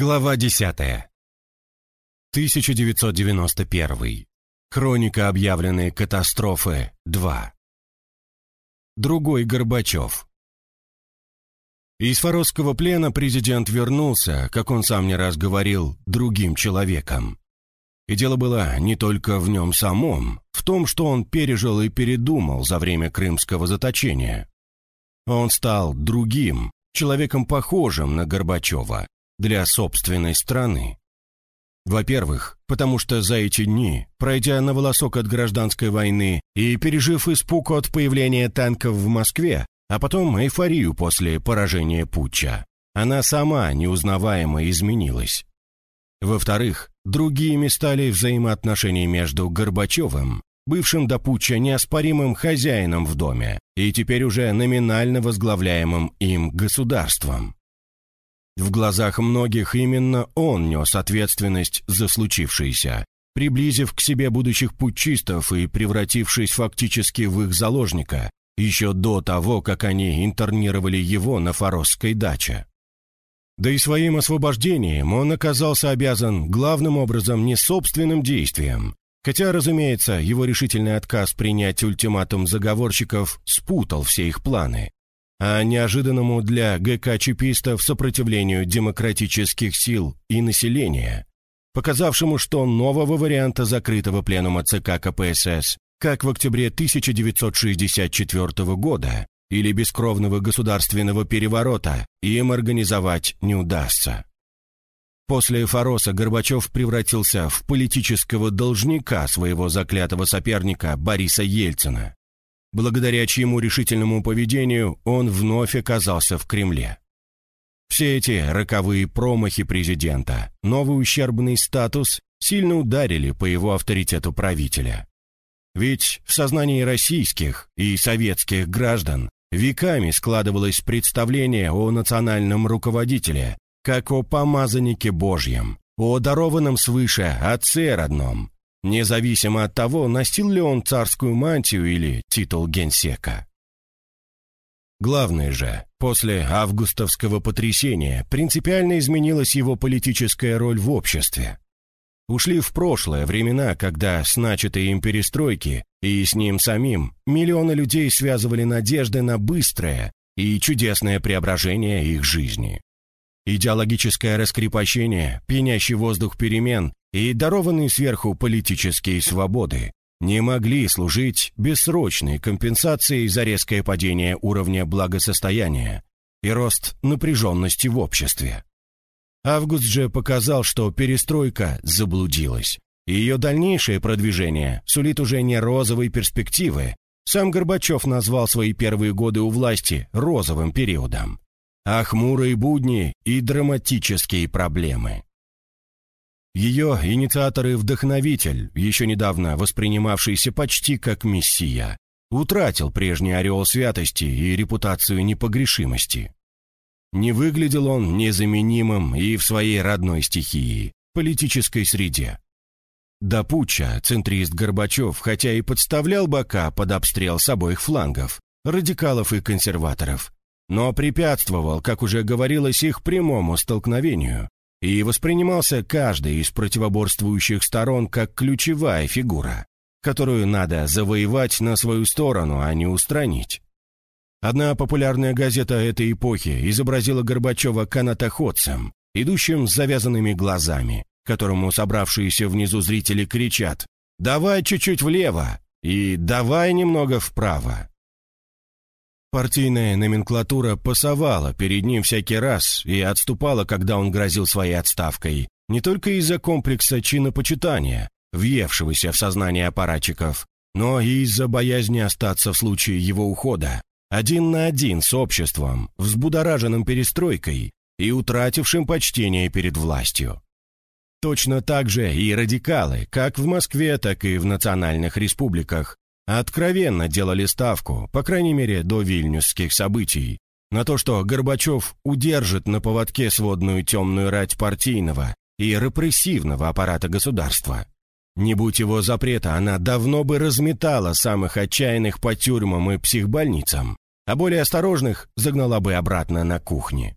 Глава 10. 1991. Хроника объявленной катастрофы 2. Другой Горбачев. Из форосского плена президент вернулся, как он сам не раз говорил, другим человеком. И дело было не только в нем самом, в том, что он пережил и передумал за время крымского заточения. Он стал другим, человеком похожим на Горбачева, для собственной страны. Во-первых, потому что за эти дни, пройдя на волосок от гражданской войны и пережив испуг от появления танков в Москве, а потом эйфорию после поражения путча, она сама неузнаваемо изменилась. Во-вторых, другими стали взаимоотношения между Горбачевым, бывшим до путча неоспоримым хозяином в доме и теперь уже номинально возглавляемым им государством. В глазах многих именно он нес ответственность за случившееся, приблизив к себе будущих путчистов и превратившись фактически в их заложника, еще до того, как они интернировали его на форосской даче. Да и своим освобождением он оказался обязан главным образом не собственным действием, хотя, разумеется, его решительный отказ принять ультиматум заговорщиков спутал все их планы, а неожиданному для ГК-чипистов сопротивлению демократических сил и населения, показавшему, что нового варианта закрытого пленума ЦК КПСС, как в октябре 1964 года, или бескровного государственного переворота, им организовать не удастся. После Фороса Горбачев превратился в политического должника своего заклятого соперника Бориса Ельцина благодаря чьему решительному поведению он вновь оказался в Кремле. Все эти роковые промахи президента, новый ущербный статус сильно ударили по его авторитету правителя. Ведь в сознании российских и советских граждан веками складывалось представление о национальном руководителе, как о помазаннике Божьем, о дарованном свыше Отце родном, независимо от того, носил ли он царскую мантию или титул генсека. Главное же, после августовского потрясения принципиально изменилась его политическая роль в обществе. Ушли в прошлое времена, когда с начатой им перестройки и с ним самим миллионы людей связывали надежды на быстрое и чудесное преображение их жизни. Идеологическое раскрепощение, пьянящий воздух перемен и дарованные сверху политические свободы не могли служить бессрочной компенсацией за резкое падение уровня благосостояния и рост напряженности в обществе. Август же показал, что перестройка заблудилась, и ее дальнейшее продвижение сулит уже не розовой перспективы. Сам Горбачев назвал свои первые годы у власти розовым периодом, а хмурые будни и драматические проблемы. Ее инициатор и вдохновитель, еще недавно воспринимавшийся почти как мессия, утратил прежний ореол святости и репутацию непогрешимости. Не выглядел он незаменимым и в своей родной стихии, политической среде. До путча центрист Горбачев, хотя и подставлял бока под обстрел с обоих флангов, радикалов и консерваторов, но препятствовал, как уже говорилось, их прямому столкновению, и воспринимался каждый из противоборствующих сторон как ключевая фигура, которую надо завоевать на свою сторону, а не устранить. Одна популярная газета этой эпохи изобразила Горбачева канатоходцем, идущим с завязанными глазами, которому собравшиеся внизу зрители кричат «Давай чуть-чуть влево!» и «Давай немного вправо!» Партийная номенклатура пасовала перед ним всякий раз и отступала, когда он грозил своей отставкой, не только из-за комплекса чинопочитания, въевшегося в сознание аппаратчиков, но и из-за боязни остаться в случае его ухода, один на один с обществом, взбудораженным перестройкой и утратившим почтение перед властью. Точно так же и радикалы, как в Москве, так и в национальных республиках, откровенно делали ставку, по крайней мере до вильнюсских событий, на то, что Горбачев удержит на поводке сводную темную рать партийного и репрессивного аппарата государства. Не будь его запрета, она давно бы разметала самых отчаянных по тюрьмам и психбольницам, а более осторожных загнала бы обратно на кухне.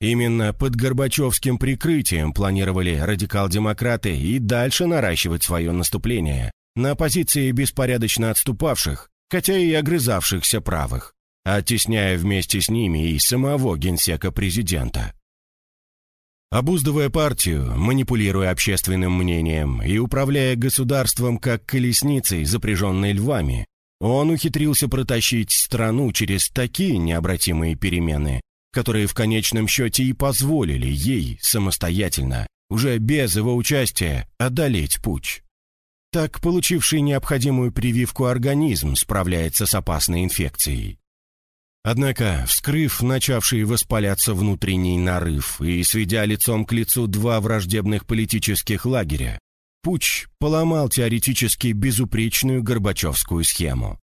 Именно под Горбачевским прикрытием планировали радикал-демократы и дальше наращивать свое наступление на позиции беспорядочно отступавших, хотя и огрызавшихся правых, оттесняя вместе с ними и самого генсека президента. Обуздывая партию, манипулируя общественным мнением и управляя государством как колесницей, запряженной львами, он ухитрился протащить страну через такие необратимые перемены, которые в конечном счете и позволили ей самостоятельно, уже без его участия, одолеть путь. Так получивший необходимую прививку организм справляется с опасной инфекцией. Однако, вскрыв начавший воспаляться внутренний нарыв и сведя лицом к лицу два враждебных политических лагеря, Пуч поломал теоретически безупречную Горбачевскую схему.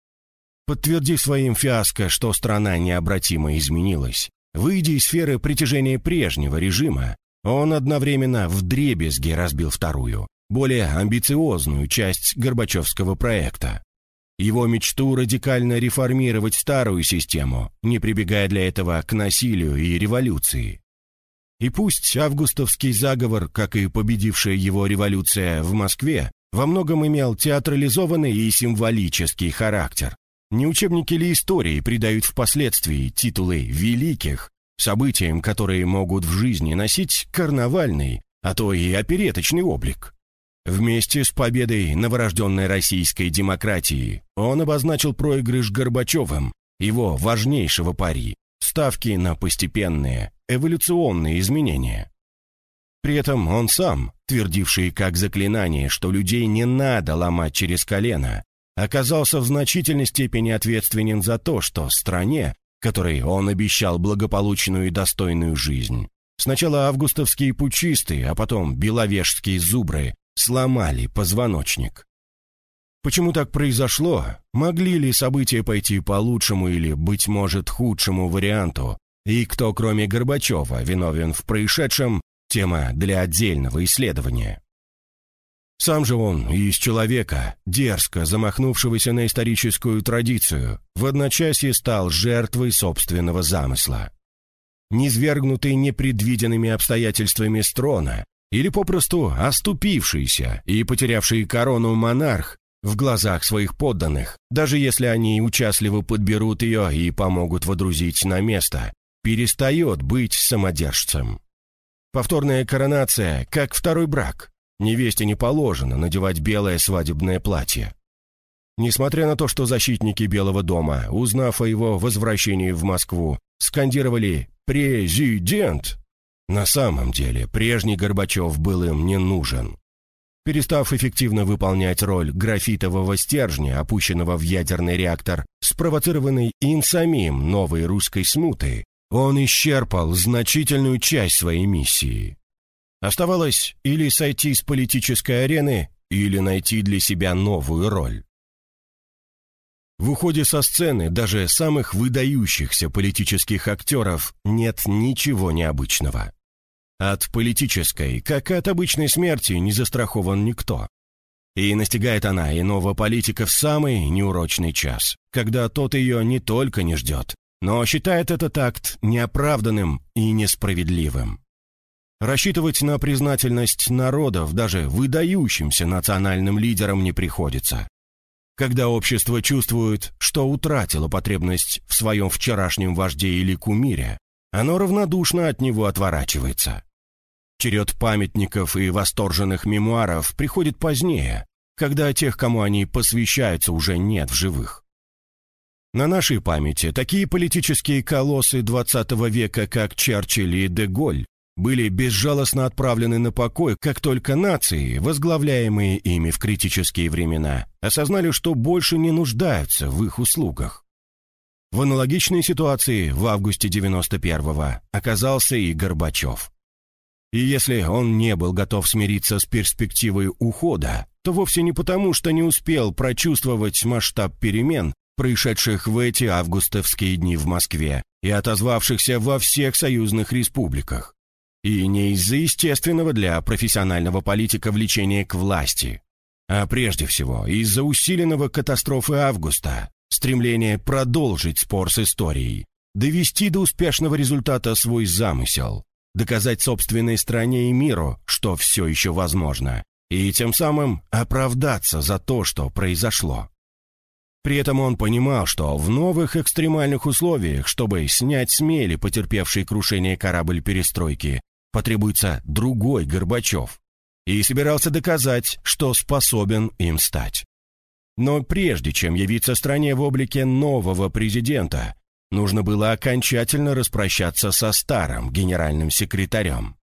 Подтвердив своим фиаско, что страна необратимо изменилась, Выйдя из сферы притяжения прежнего режима, он одновременно вдребезги разбил вторую, более амбициозную часть Горбачевского проекта. Его мечту радикально реформировать старую систему, не прибегая для этого к насилию и революции. И пусть августовский заговор, как и победившая его революция в Москве, во многом имел театрализованный и символический характер, не учебники ли истории придают впоследствии титулы «великих» событиям, которые могут в жизни носить карнавальный, а то и опереточный облик? Вместе с победой новорожденной российской демократии он обозначил проигрыш Горбачевым, его важнейшего пари, ставки на постепенные, эволюционные изменения. При этом он сам, твердивший как заклинание, что людей не надо ломать через колено, оказался в значительной степени ответственен за то, что стране, которой он обещал благополучную и достойную жизнь, сначала августовские пучисты, а потом беловежские зубры сломали позвоночник. Почему так произошло? Могли ли события пойти по лучшему или, быть может, худшему варианту? И кто, кроме Горбачева, виновен в происшедшем, тема для отдельного исследования. Сам же он из человека, дерзко замахнувшегося на историческую традицию, в одночасье стал жертвой собственного замысла. Низвергнутый непредвиденными обстоятельствами с трона или попросту оступившийся и потерявший корону монарх в глазах своих подданных, даже если они участливо подберут ее и помогут водрузить на место, перестает быть самодержцем. Повторная коронация, как второй брак, Невесте не положено надевать белое свадебное платье. Несмотря на то, что защитники Белого дома, узнав о его возвращении в Москву, скандировали «Президент!», на самом деле прежний Горбачев был им не нужен. Перестав эффективно выполнять роль графитового стержня, опущенного в ядерный реактор, спровоцированный им самим новой русской смуты, он исчерпал значительную часть своей миссии. Оставалось или сойти с политической арены, или найти для себя новую роль. В уходе со сцены даже самых выдающихся политических актеров нет ничего необычного. От политической, как и от обычной смерти, не застрахован никто. И настигает она иного политика в самый неурочный час, когда тот ее не только не ждет, но считает этот акт неоправданным и несправедливым. Рассчитывать на признательность народов даже выдающимся национальным лидерам не приходится. Когда общество чувствует, что утратило потребность в своем вчерашнем вожде или кумире, оно равнодушно от него отворачивается. Черед памятников и восторженных мемуаров приходит позднее, когда тех, кому они посвящаются, уже нет в живых. На нашей памяти такие политические колоссы XX века, как Черчилль и Деголь, были безжалостно отправлены на покой, как только нации, возглавляемые ими в критические времена, осознали, что больше не нуждаются в их услугах. В аналогичной ситуации в августе 91-го оказался и Горбачев. И если он не был готов смириться с перспективой ухода, то вовсе не потому, что не успел прочувствовать масштаб перемен, происшедших в эти августовские дни в Москве и отозвавшихся во всех союзных республиках. И не из-за естественного для профессионального политика влечения к власти, а прежде всего из-за усиленного катастрофы августа, стремления продолжить спор с историей, довести до успешного результата свой замысел, доказать собственной стране и миру, что все еще возможно, и тем самым оправдаться за то, что произошло. При этом он понимал, что в новых экстремальных условиях, чтобы снять с мели потерпевший крушение корабль перестройки, потребуется другой Горбачев, и собирался доказать, что способен им стать. Но прежде чем явиться стране в облике нового президента, нужно было окончательно распрощаться со старым генеральным секретарем.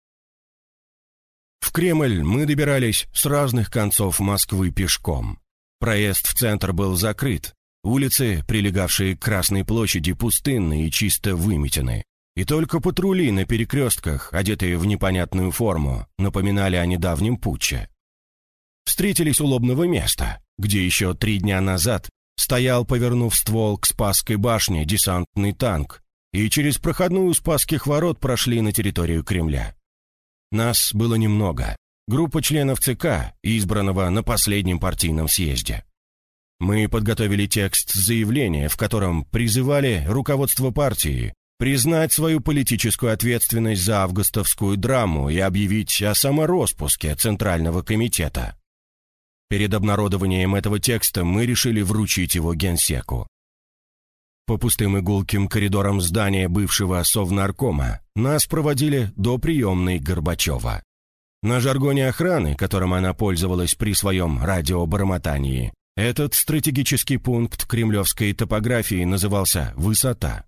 В Кремль мы добирались с разных концов Москвы пешком. Проезд в центр был закрыт, улицы, прилегавшие к Красной площади, пустынны и чисто выметены. И только патрули на перекрестках, одетые в непонятную форму, напоминали о недавнем путче. Встретились у лобного места, где еще три дня назад стоял, повернув ствол к Спасской башне, десантный танк, и через проходную Спасских ворот прошли на территорию Кремля. Нас было немного. Группа членов ЦК, избранного на последнем партийном съезде. Мы подготовили текст заявления, в котором призывали руководство партии признать свою политическую ответственность за августовскую драму и объявить о самороспуске Центрального комитета. Перед обнародованием этого текста мы решили вручить его генсеку. По пустым игулким коридорам здания бывшего Совнаркома нас проводили до приемной Горбачева. На жаргоне охраны, которым она пользовалась при своем радиобормотании, этот стратегический пункт кремлевской топографии назывался «Высота».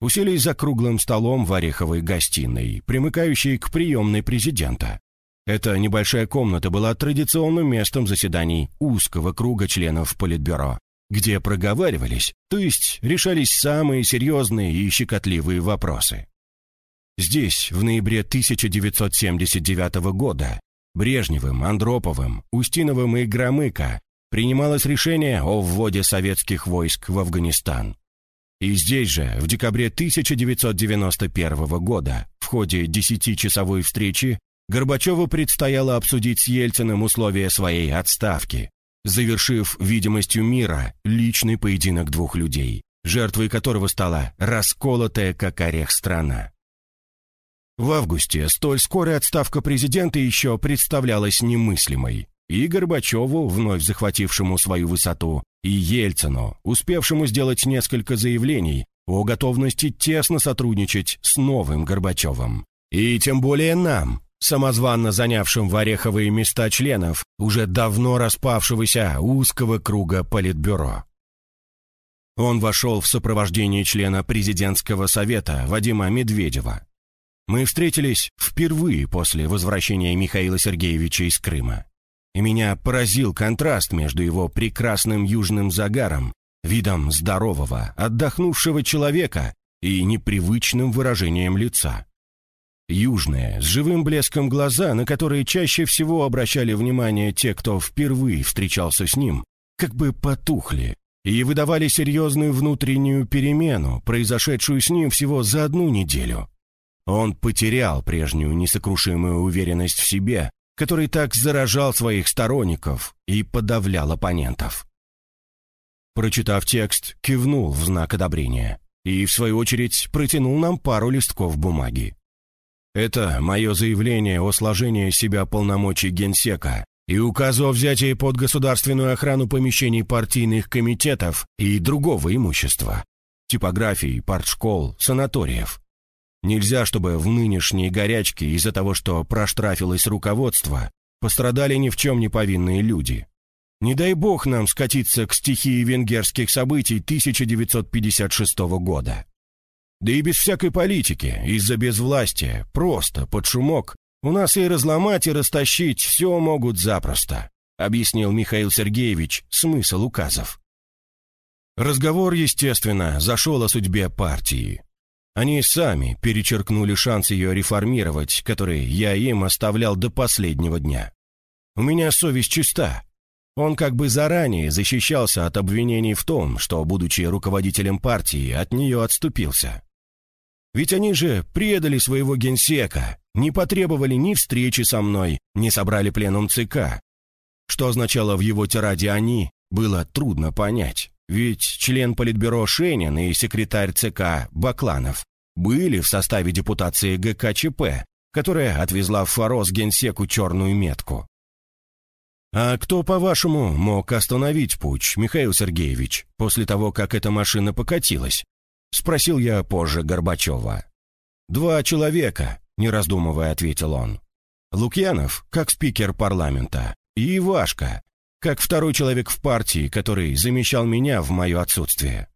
Уселись за круглым столом в Ореховой гостиной, примыкающей к приемной президента. Эта небольшая комната была традиционным местом заседаний узкого круга членов Политбюро, где проговаривались, то есть решались самые серьезные и щекотливые вопросы. Здесь, в ноябре 1979 года, Брежневым, Андроповым, Устиновым и Громыко принималось решение о вводе советских войск в Афганистан. И здесь же, в декабре 1991 года, в ходе десятичасовой встречи, Горбачеву предстояло обсудить с Ельциным условия своей отставки, завершив видимостью мира личный поединок двух людей, жертвой которого стала расколотая как орех страна. В августе столь скорая отставка президента еще представлялась немыслимой, и Горбачеву, вновь захватившему свою высоту, и Ельцину, успевшему сделать несколько заявлений о готовности тесно сотрудничать с новым Горбачевым. И тем более нам, самозванно занявшим в ореховые места членов уже давно распавшегося узкого круга Политбюро. Он вошел в сопровождении члена президентского совета Вадима Медведева. Мы встретились впервые после возвращения Михаила Сергеевича из Крыма и меня поразил контраст между его прекрасным южным загаром, видом здорового, отдохнувшего человека и непривычным выражением лица. Южные, с живым блеском глаза, на которые чаще всего обращали внимание те, кто впервые встречался с ним, как бы потухли и выдавали серьезную внутреннюю перемену, произошедшую с ним всего за одну неделю. Он потерял прежнюю несокрушимую уверенность в себе который так заражал своих сторонников и подавлял оппонентов. Прочитав текст, кивнул в знак одобрения и, в свою очередь, протянул нам пару листков бумаги. Это мое заявление о сложении себя полномочий генсека и указу о взятии под государственную охрану помещений партийных комитетов и другого имущества, типографий, партшкол, санаториев. Нельзя, чтобы в нынешней горячке из-за того, что проштрафилось руководство, пострадали ни в чем не повинные люди. Не дай бог нам скатиться к стихии венгерских событий 1956 года. Да и без всякой политики, из-за безвластия, просто под шумок, у нас и разломать, и растащить все могут запросто, объяснил Михаил Сергеевич смысл указов. Разговор, естественно, зашел о судьбе партии. Они сами перечеркнули шанс ее реформировать, который я им оставлял до последнего дня. У меня совесть чиста. Он как бы заранее защищался от обвинений в том, что, будучи руководителем партии, от нее отступился. Ведь они же предали своего генсека, не потребовали ни встречи со мной, не собрали пленум ЦК. Что означало в его тираде «они», было трудно понять. Ведь член Политбюро Шенин и секретарь ЦК Бакланов были в составе депутации ГКЧП, которая отвезла в Форос генсеку черную метку. «А кто, по-вашему, мог остановить путь, Михаил Сергеевич, после того, как эта машина покатилась?» — спросил я позже Горбачева. «Два человека», — не раздумывая ответил он. «Лукьянов, как спикер парламента, и Ивашка, как второй человек в партии, который замещал меня в мое отсутствие.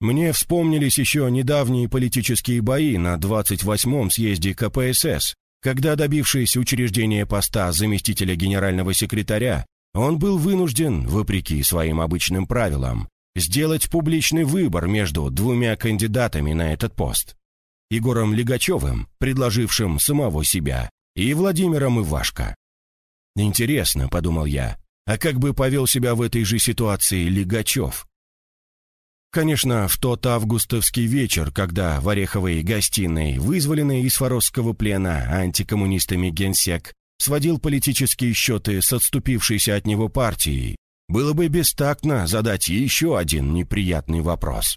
Мне вспомнились еще недавние политические бои на 28-м съезде КПСС, когда, добившись учреждения поста заместителя генерального секретаря, он был вынужден, вопреки своим обычным правилам, сделать публичный выбор между двумя кандидатами на этот пост. Егором Легачевым, предложившим самого себя, и Владимиром Ивашко. «Интересно», — подумал я, — «а как бы повел себя в этой же ситуации Легачев?» Конечно, в тот августовский вечер, когда в Ореховой гостиной, вызволенный из форосского плена антикоммунистами генсек, сводил политические счеты с отступившейся от него партией, было бы бестактно задать еще один неприятный вопрос.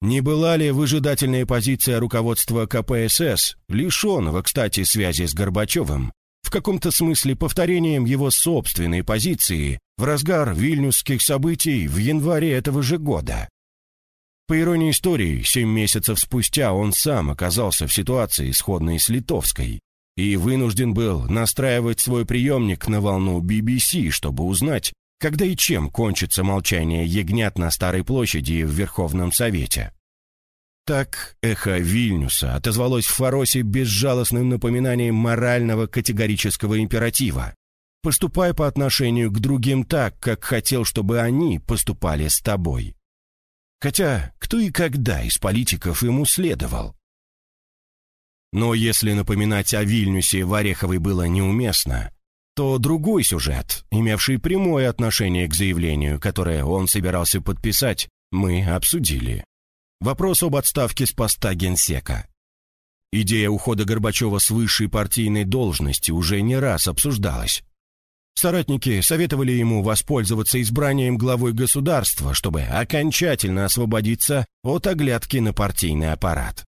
Не была ли выжидательная позиция руководства КПСС, лишенного, кстати, связи с Горбачевым, в каком-то смысле повторением его собственной позиции в разгар вильнюсских событий в январе этого же года? По иронии истории, семь месяцев спустя он сам оказался в ситуации, сходной с литовской, и вынужден был настраивать свой приемник на волну BBC, чтобы узнать, когда и чем кончится молчание ягнят на Старой площади в Верховном Совете. Так эхо Вильнюса отозвалось в Фаросе безжалостным напоминанием морального категорического императива. «Поступай по отношению к другим так, как хотел, чтобы они поступали с тобой». Хотя кто и когда из политиков ему следовал? Но если напоминать о Вильнюсе в Ореховой было неуместно, то другой сюжет, имевший прямое отношение к заявлению, которое он собирался подписать, мы обсудили. Вопрос об отставке с поста генсека. Идея ухода Горбачева с высшей партийной должности уже не раз обсуждалась. Соратники советовали ему воспользоваться избранием главой государства, чтобы окончательно освободиться от оглядки на партийный аппарат.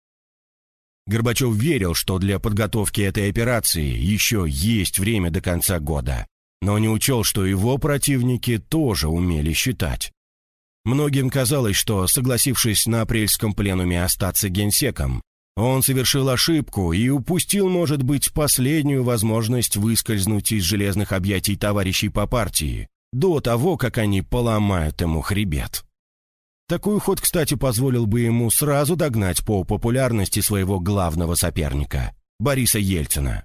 Горбачев верил, что для подготовки этой операции еще есть время до конца года, но не учел, что его противники тоже умели считать. Многим казалось, что, согласившись на апрельском пленуме остаться генсеком, он совершил ошибку и упустил, может быть, последнюю возможность выскользнуть из железных объятий товарищей по партии до того, как они поломают ему хребет. Такой ход, кстати, позволил бы ему сразу догнать по популярности своего главного соперника, Бориса Ельцина.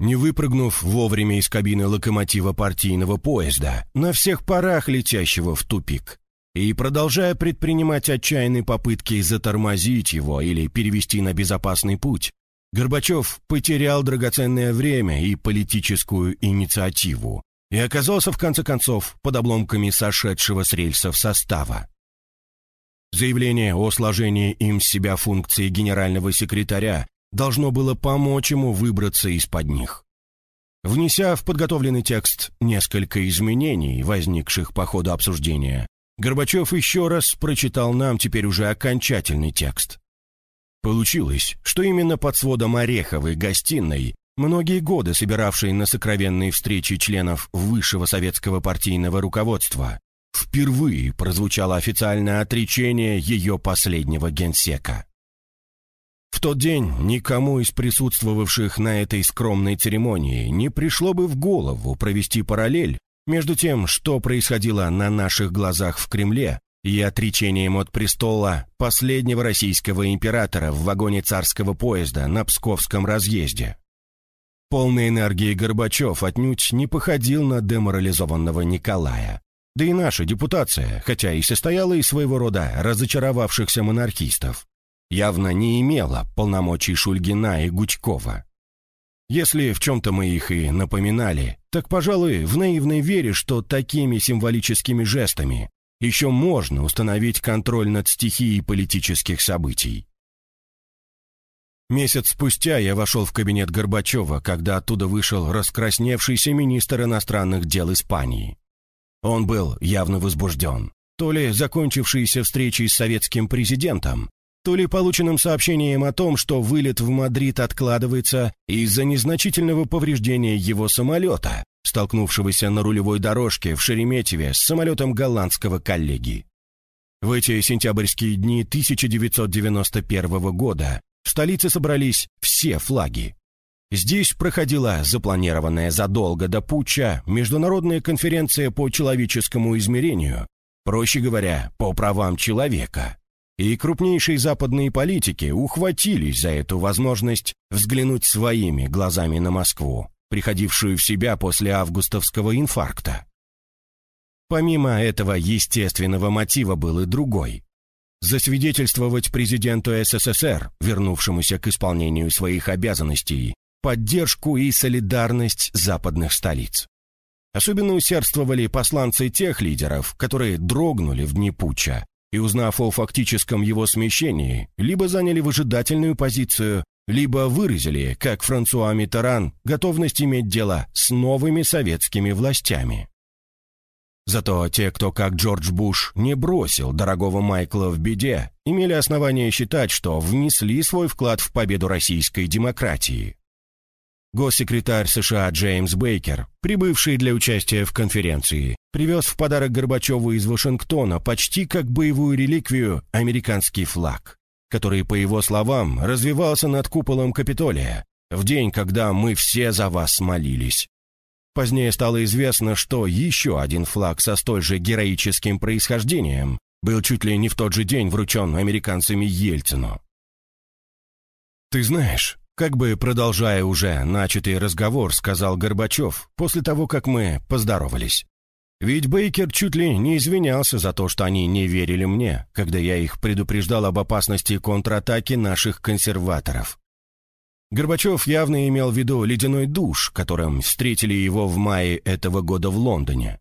Не выпрыгнув вовремя из кабины локомотива партийного поезда, на всех парах летящего в тупик, и продолжая предпринимать отчаянные попытки затормозить его или перевести на безопасный путь, Горбачев потерял драгоценное время и политическую инициативу и оказался в конце концов под обломками сошедшего с рельсов состава. Заявление о сложении им с себя функции генерального секретаря должно было помочь ему выбраться из-под них. Внеся в подготовленный текст несколько изменений, возникших по ходу обсуждения, Горбачев еще раз прочитал нам теперь уже окончательный текст. Получилось, что именно под сводом Ореховой гостиной, многие годы собиравшей на сокровенные встречи членов высшего советского партийного руководства, впервые прозвучало официальное отречение ее последнего генсека. В тот день никому из присутствовавших на этой скромной церемонии не пришло бы в голову провести параллель между тем, что происходило на наших глазах в Кремле, и отречением от престола последнего российского императора в вагоне царского поезда на Псковском разъезде. Полной энергии Горбачев отнюдь не походил на деморализованного Николая. Да и наша депутация, хотя и состояла из своего рода разочаровавшихся монархистов, явно не имела полномочий Шульгина и Гучкова. Если в чем-то мы их и напоминали, так, пожалуй, в наивной вере, что такими символическими жестами еще можно установить контроль над стихией политических событий. Месяц спустя я вошел в кабинет Горбачева, когда оттуда вышел раскрасневшийся министр иностранных дел Испании. Он был явно возбужден. То ли закончившейся встречей с советским президентом, то ли полученным сообщением о том, что вылет в Мадрид откладывается из-за незначительного повреждения его самолета, столкнувшегося на рулевой дорожке в Шереметьеве с самолетом голландского коллеги. В эти сентябрьские дни 1991 года в столице собрались все флаги. Здесь проходила запланированная задолго до путча международная конференция по человеческому измерению, проще говоря, по правам человека. И крупнейшие западные политики ухватились за эту возможность взглянуть своими глазами на Москву, приходившую в себя после августовского инфаркта. Помимо этого естественного мотива был и другой. Засвидетельствовать президенту СССР, вернувшемуся к исполнению своих обязанностей, поддержку и солидарность западных столиц. Особенно усердствовали посланцы тех лидеров, которые дрогнули в дни путча и, узнав о фактическом его смещении, либо заняли выжидательную позицию, либо выразили, как Франсуа Миттеран, готовность иметь дело с новыми советскими властями. Зато те, кто, как Джордж Буш, не бросил дорогого Майкла в беде, имели основания считать, что внесли свой вклад в победу российской демократии. Госсекретарь США Джеймс Бейкер, прибывший для участия в конференции, привез в подарок Горбачеву из Вашингтона почти как боевую реликвию американский флаг, который, по его словам, развивался над куполом Капитолия в день, когда мы все за вас молились. Позднее стало известно, что еще один флаг со столь же героическим происхождением был чуть ли не в тот же день вручен американцами Ельцину. «Ты знаешь, как бы продолжая уже начатый разговор, сказал Горбачев после того, как мы поздоровались. Ведь Бейкер чуть ли не извинялся за то, что они не верили мне, когда я их предупреждал об опасности контратаки наших консерваторов. Горбачев явно имел в виду ледяной душ, которым встретили его в мае этого года в Лондоне.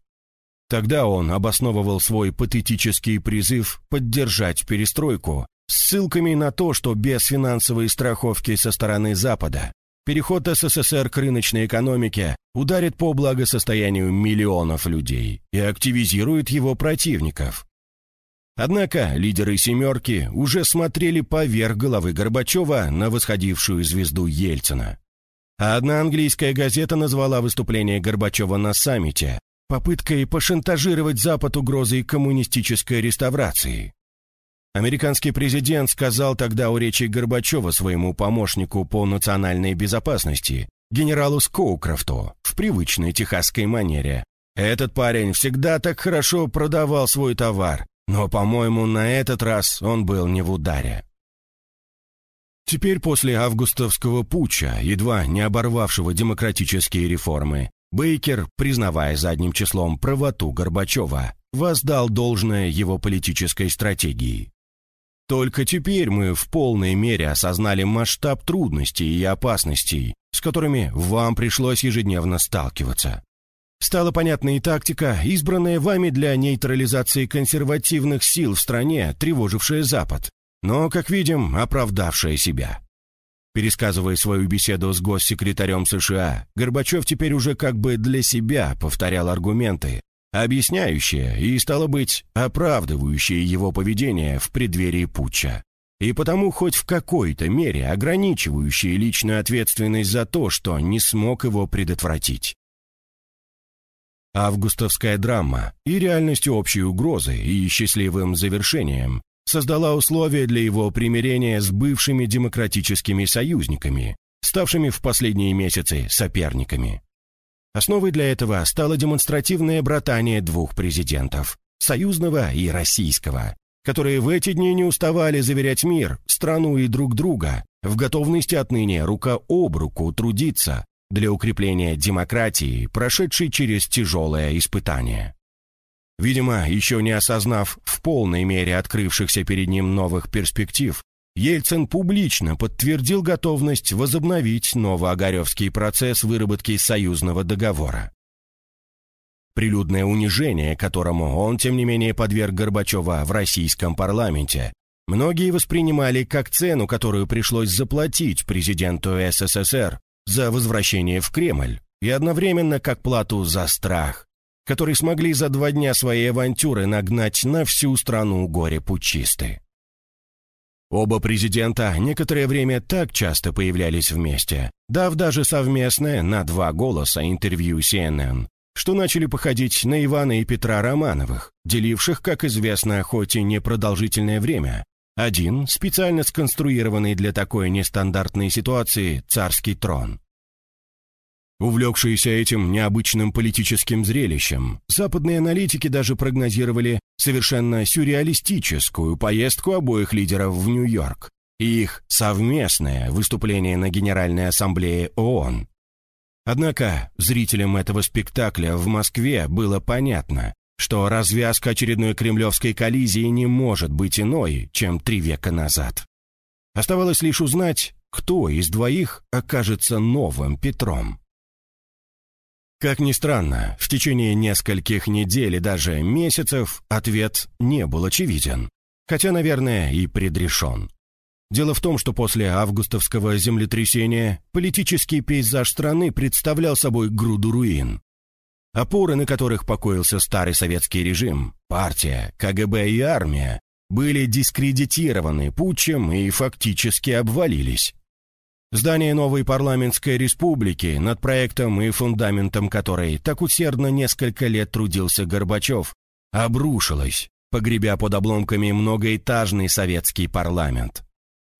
Тогда он обосновывал свой патетический призыв поддержать перестройку ссылками на то, что без финансовой страховки со стороны Запада переход СССР к рыночной экономике ударит по благосостоянию миллионов людей и активизирует его противников. Однако лидеры «семерки» уже смотрели поверх головы Горбачева на восходившую звезду Ельцина. А одна английская газета назвала выступление Горбачева на саммите попыткой пошантажировать Запад угрозой коммунистической реставрации. Американский президент сказал тогда у речи Горбачева своему помощнику по национальной безопасности, генералу Скоукрафту, в привычной техасской манере. «Этот парень всегда так хорошо продавал свой товар, но, по-моему, на этот раз он был не в ударе». Теперь после августовского путча, едва не оборвавшего демократические реформы, Бейкер, признавая задним числом правоту Горбачева, воздал должное его политической стратегии. Только теперь мы в полной мере осознали масштаб трудностей и опасностей, с которыми вам пришлось ежедневно сталкиваться. Стала понятна и тактика, избранная вами для нейтрализации консервативных сил в стране, тревожившая Запад, но, как видим, оправдавшая себя. Пересказывая свою беседу с госсекретарем США, Горбачев теперь уже как бы для себя повторял аргументы, объясняющее и, стало быть, оправдывающее его поведение в преддверии путча, и потому хоть в какой-то мере ограничивающее личную ответственность за то, что не смог его предотвратить. Августовская драма и реальностью общей угрозы и счастливым завершением создала условия для его примирения с бывшими демократическими союзниками, ставшими в последние месяцы соперниками. Основой для этого стало демонстративное братание двух президентов – союзного и российского, которые в эти дни не уставали заверять мир, страну и друг друга в готовности отныне рука об руку трудиться для укрепления демократии, прошедшей через тяжелое испытание. Видимо, еще не осознав в полной мере открывшихся перед ним новых перспектив, Ельцин публично подтвердил готовность возобновить новоогаревский процесс выработки союзного договора. Прилюдное унижение, которому он, тем не менее, подверг Горбачева в российском парламенте, многие воспринимали как цену, которую пришлось заплатить президенту СССР за возвращение в Кремль, и одновременно как плату за страх, который смогли за два дня своей авантюры нагнать на всю страну горе-пучисты. Оба президента некоторое время так часто появлялись вместе, дав даже совместное на два голоса интервью CNN, что начали походить на Ивана и Петра Романовых, деливших, как известно, хоть и непродолжительное время. Один, специально сконструированный для такой нестандартной ситуации, царский трон. Увлекшиеся этим необычным политическим зрелищем, западные аналитики даже прогнозировали совершенно сюрреалистическую поездку обоих лидеров в Нью-Йорк и их совместное выступление на Генеральной Ассамблее ООН. Однако зрителям этого спектакля в Москве было понятно, что развязка очередной кремлевской коллизии не может быть иной, чем три века назад. Оставалось лишь узнать, кто из двоих окажется новым Петром. Как ни странно, в течение нескольких недель и даже месяцев ответ не был очевиден, хотя, наверное, и предрешен. Дело в том, что после августовского землетрясения политический пейзаж страны представлял собой груду руин. Опоры, на которых покоился старый советский режим, партия, КГБ и армия, были дискредитированы путчем и фактически обвалились. Здание новой парламентской республики, над проектом и фундаментом которой так усердно несколько лет трудился Горбачев, обрушилось, погребя под обломками многоэтажный советский парламент.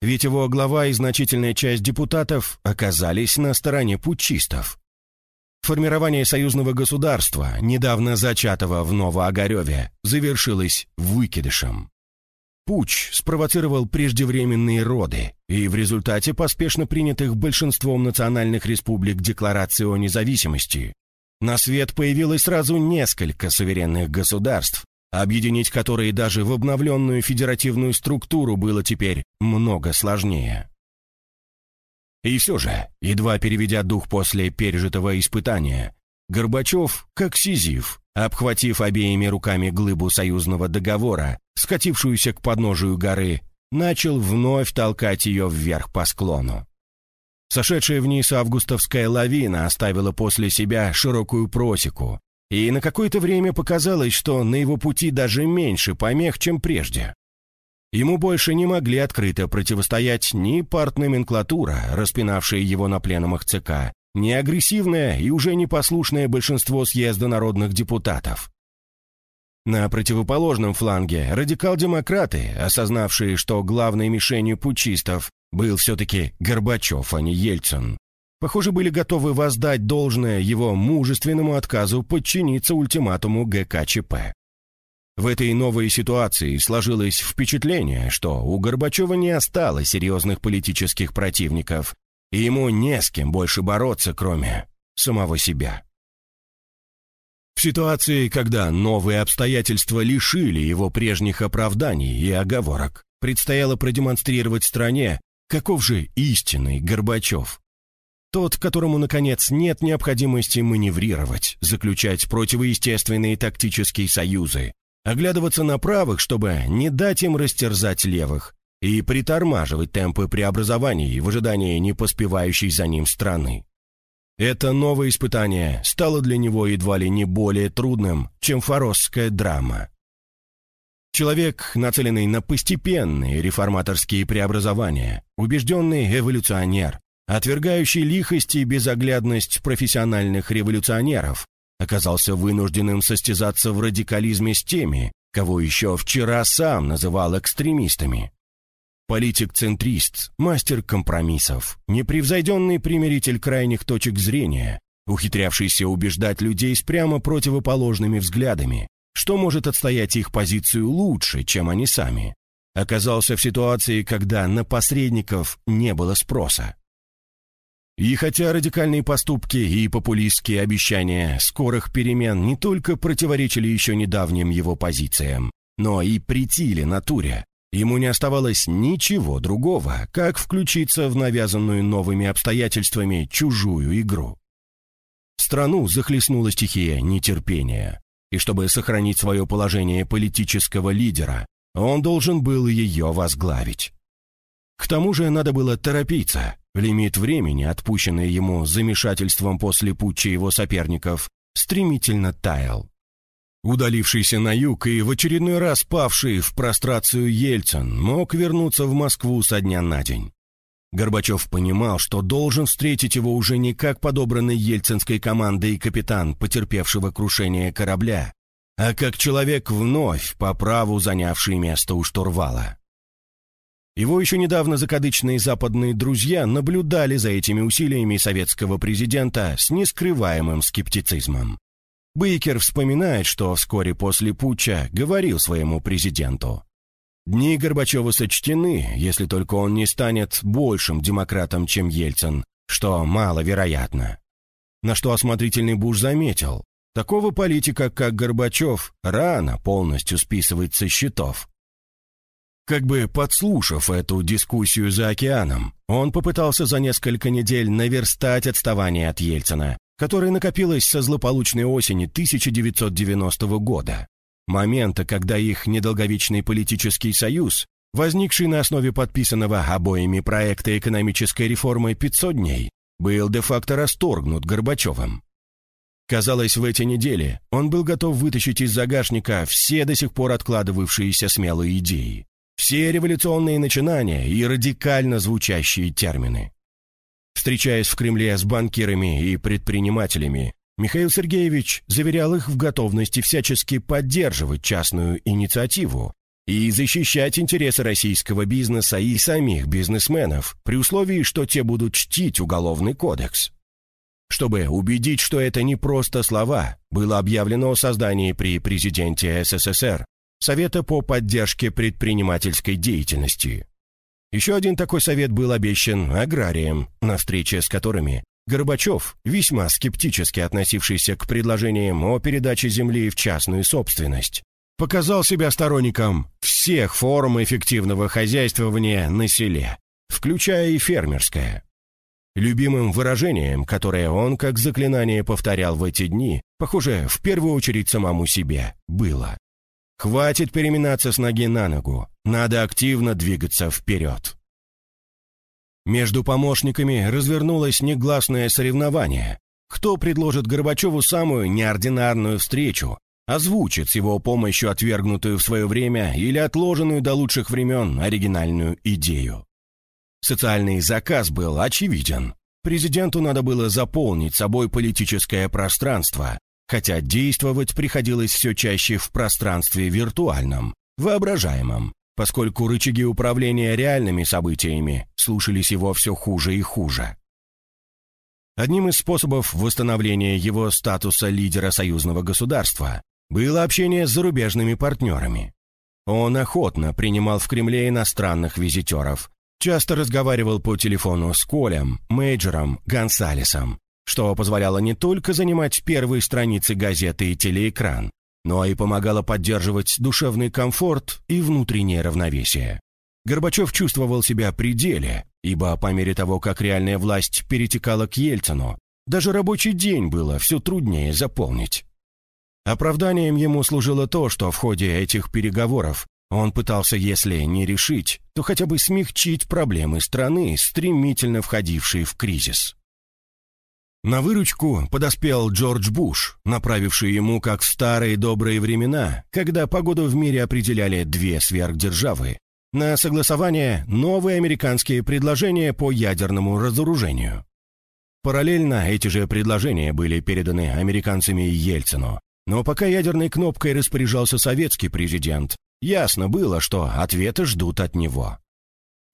Ведь его глава и значительная часть депутатов оказались на стороне путчистов. Формирование союзного государства, недавно зачатого в Новоогареве, завершилось выкидышем. Путч спровоцировал преждевременные роды, и в результате поспешно принятых большинством национальных республик Декларации о независимости на свет появилось сразу несколько суверенных государств, объединить которые даже в обновленную федеративную структуру было теперь много сложнее. И все же, едва переведя дух после пережитого испытания, Горбачев, как Сизиф, обхватив обеими руками глыбу союзного договора, скатившуюся к подножию горы, начал вновь толкать ее вверх по склону. Сошедшая вниз августовская лавина оставила после себя широкую просеку, и на какое-то время показалось, что на его пути даже меньше помех, чем прежде. Ему больше не могли открыто противостоять ни партноменклатура, распинавшая его на пленумах ЦК, ни агрессивное и уже непослушное большинство съезда народных депутатов. На противоположном фланге радикал-демократы, осознавшие, что главной мишенью путчистов был все-таки Горбачев, а не Ельцин, похоже, были готовы воздать должное его мужественному отказу подчиниться ультиматуму ГКЧП. В этой новой ситуации сложилось впечатление, что у Горбачева не осталось серьезных политических противников, и ему не с кем больше бороться, кроме самого себя. В ситуации, когда новые обстоятельства лишили его прежних оправданий и оговорок, предстояло продемонстрировать стране, каков же истинный Горбачев. Тот, которому, наконец, нет необходимости маневрировать, заключать противоестественные тактические союзы, оглядываться на правых, чтобы не дать им растерзать левых, и притормаживать темпы преобразований в ожидании не поспевающей за ним страны. Это новое испытание стало для него едва ли не более трудным, чем форосская драма. Человек, нацеленный на постепенные реформаторские преобразования, убежденный эволюционер, отвергающий лихость и безоглядность профессиональных революционеров, оказался вынужденным состязаться в радикализме с теми, кого еще вчера сам называл экстремистами. Политик-центрист, мастер компромиссов, непревзойденный примиритель крайних точек зрения, ухитрявшийся убеждать людей с прямо противоположными взглядами, что может отстоять их позицию лучше, чем они сами, оказался в ситуации, когда на посредников не было спроса. И хотя радикальные поступки и популистские обещания скорых перемен не только противоречили еще недавним его позициям, но и притили натуре, Ему не оставалось ничего другого, как включиться в навязанную новыми обстоятельствами чужую игру. Страну захлестнула стихия нетерпения, и чтобы сохранить свое положение политического лидера, он должен был ее возглавить. К тому же надо было торопиться. Лимит времени, отпущенный ему замешательством после путча его соперников, стремительно таял. Удалившийся на юг и в очередной раз павший в прострацию Ельцин мог вернуться в Москву со дня на день. Горбачев понимал, что должен встретить его уже не как подобранный ельцинской командой капитан, потерпевшего крушение корабля, а как человек вновь по праву занявший место у штурвала. Его еще недавно закадычные западные друзья наблюдали за этими усилиями советского президента с нескрываемым скептицизмом. Бейкер вспоминает, что вскоре после путча говорил своему президенту. «Дни Горбачева сочтены, если только он не станет большим демократом, чем Ельцин, что маловероятно». На что осмотрительный Буш заметил, Такого политика, как Горбачев, рано полностью списывать со счетов. Как бы подслушав эту дискуссию за океаном, он попытался за несколько недель наверстать отставание от Ельцина, которое накопилось со злополучной осени 1990 года, момента, когда их недолговечный политический союз, возникший на основе подписанного обоими проекта экономической реформы 500 дней, был де-факто расторгнут Горбачевым. Казалось, в эти недели он был готов вытащить из загашника все до сих пор откладывавшиеся смелые идеи, все революционные начинания и радикально звучащие термины. Встречаясь в Кремле с банкирами и предпринимателями, Михаил Сергеевич заверял их в готовности всячески поддерживать частную инициативу и защищать интересы российского бизнеса и самих бизнесменов при условии, что те будут чтить Уголовный кодекс. Чтобы убедить, что это не просто слова, было объявлено о создании при президенте СССР Совета по поддержке предпринимательской деятельности. Еще один такой совет был обещан аграриям, на встрече с которыми Горбачев, весьма скептически относившийся к предложениям о передаче земли в частную собственность, показал себя сторонником всех форм эффективного хозяйствования на селе, включая и фермерское. Любимым выражением, которое он как заклинание повторял в эти дни, похоже, в первую очередь самому себе, было «Хватит переминаться с ноги на ногу, надо активно двигаться вперед». Между помощниками развернулось негласное соревнование. Кто предложит Горбачеву самую неординарную встречу, озвучит с его помощью отвергнутую в свое время или отложенную до лучших времен оригинальную идею. Социальный заказ был очевиден. Президенту надо было заполнить собой политическое пространство, хотя действовать приходилось все чаще в пространстве виртуальном, воображаемом, поскольку рычаги управления реальными событиями слушались его все хуже и хуже. Одним из способов восстановления его статуса лидера союзного государства было общение с зарубежными партнерами. Он охотно принимал в Кремле иностранных визитеров, Часто разговаривал по телефону с Колем, Мейджером, Гонсалесом, что позволяло не только занимать первые страницы газеты и телеэкран, но и помогало поддерживать душевный комфорт и внутреннее равновесие. Горбачев чувствовал себя при деле, ибо по мере того, как реальная власть перетекала к Ельцину, даже рабочий день было все труднее заполнить. Оправданием ему служило то, что в ходе этих переговоров он пытался, если не решить, то хотя бы смягчить проблемы страны, стремительно входившей в кризис. На выручку подоспел Джордж Буш, направивший ему, как в старые добрые времена, когда погоду в мире определяли две сверхдержавы, на согласование новые американские предложения по ядерному разоружению. Параллельно эти же предложения были переданы американцами Ельцину, но пока ядерной кнопкой распоряжался советский президент, Ясно было, что ответы ждут от него.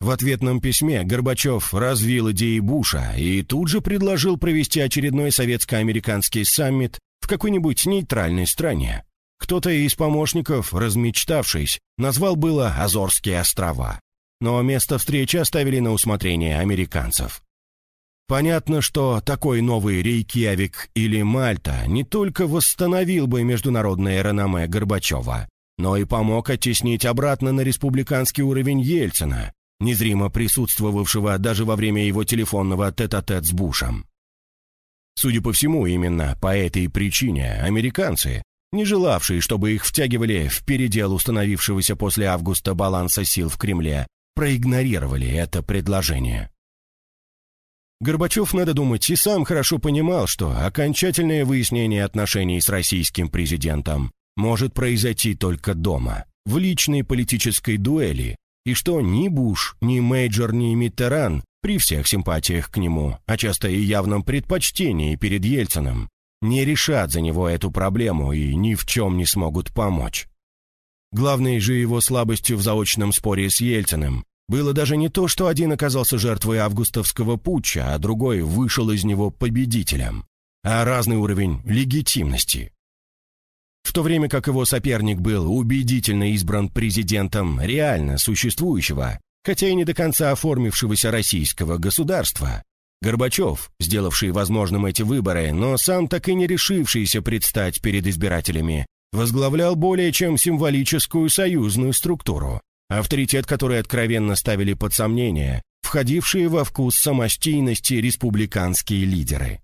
В ответном письме Горбачев развил идеи Буша и тут же предложил провести очередной советско-американский саммит в какой-нибудь нейтральной стране. Кто-то из помощников, размечтавшись, назвал было Азорские острова. Но место встречи оставили на усмотрение американцев. Понятно, что такой новый Рейкьявик или Мальта не только восстановил бы международное реноме Горбачева, но и помог оттеснить обратно на республиканский уровень Ельцина, незримо присутствовавшего даже во время его телефонного тет-а-тет -тет с Бушем. Судя по всему, именно по этой причине американцы, не желавшие, чтобы их втягивали в передел установившегося после августа баланса сил в Кремле, проигнорировали это предложение. Горбачев, надо думать, и сам хорошо понимал, что окончательное выяснение отношений с российским президентом может произойти только дома, в личной политической дуэли, и что ни Буш, ни Мейджор, ни Миттеран, при всех симпатиях к нему, а часто и явном предпочтении перед Ельциным, не решат за него эту проблему и ни в чем не смогут помочь. Главной же его слабостью в заочном споре с Ельциным было даже не то, что один оказался жертвой августовского путча, а другой вышел из него победителем, а разный уровень легитимности. В то время как его соперник был убедительно избран президентом реально существующего, хотя и не до конца оформившегося российского государства, Горбачев, сделавший возможным эти выборы, но сам так и не решившийся предстать перед избирателями, возглавлял более чем символическую союзную структуру, авторитет которой откровенно ставили под сомнение входившие во вкус самостийности республиканские лидеры.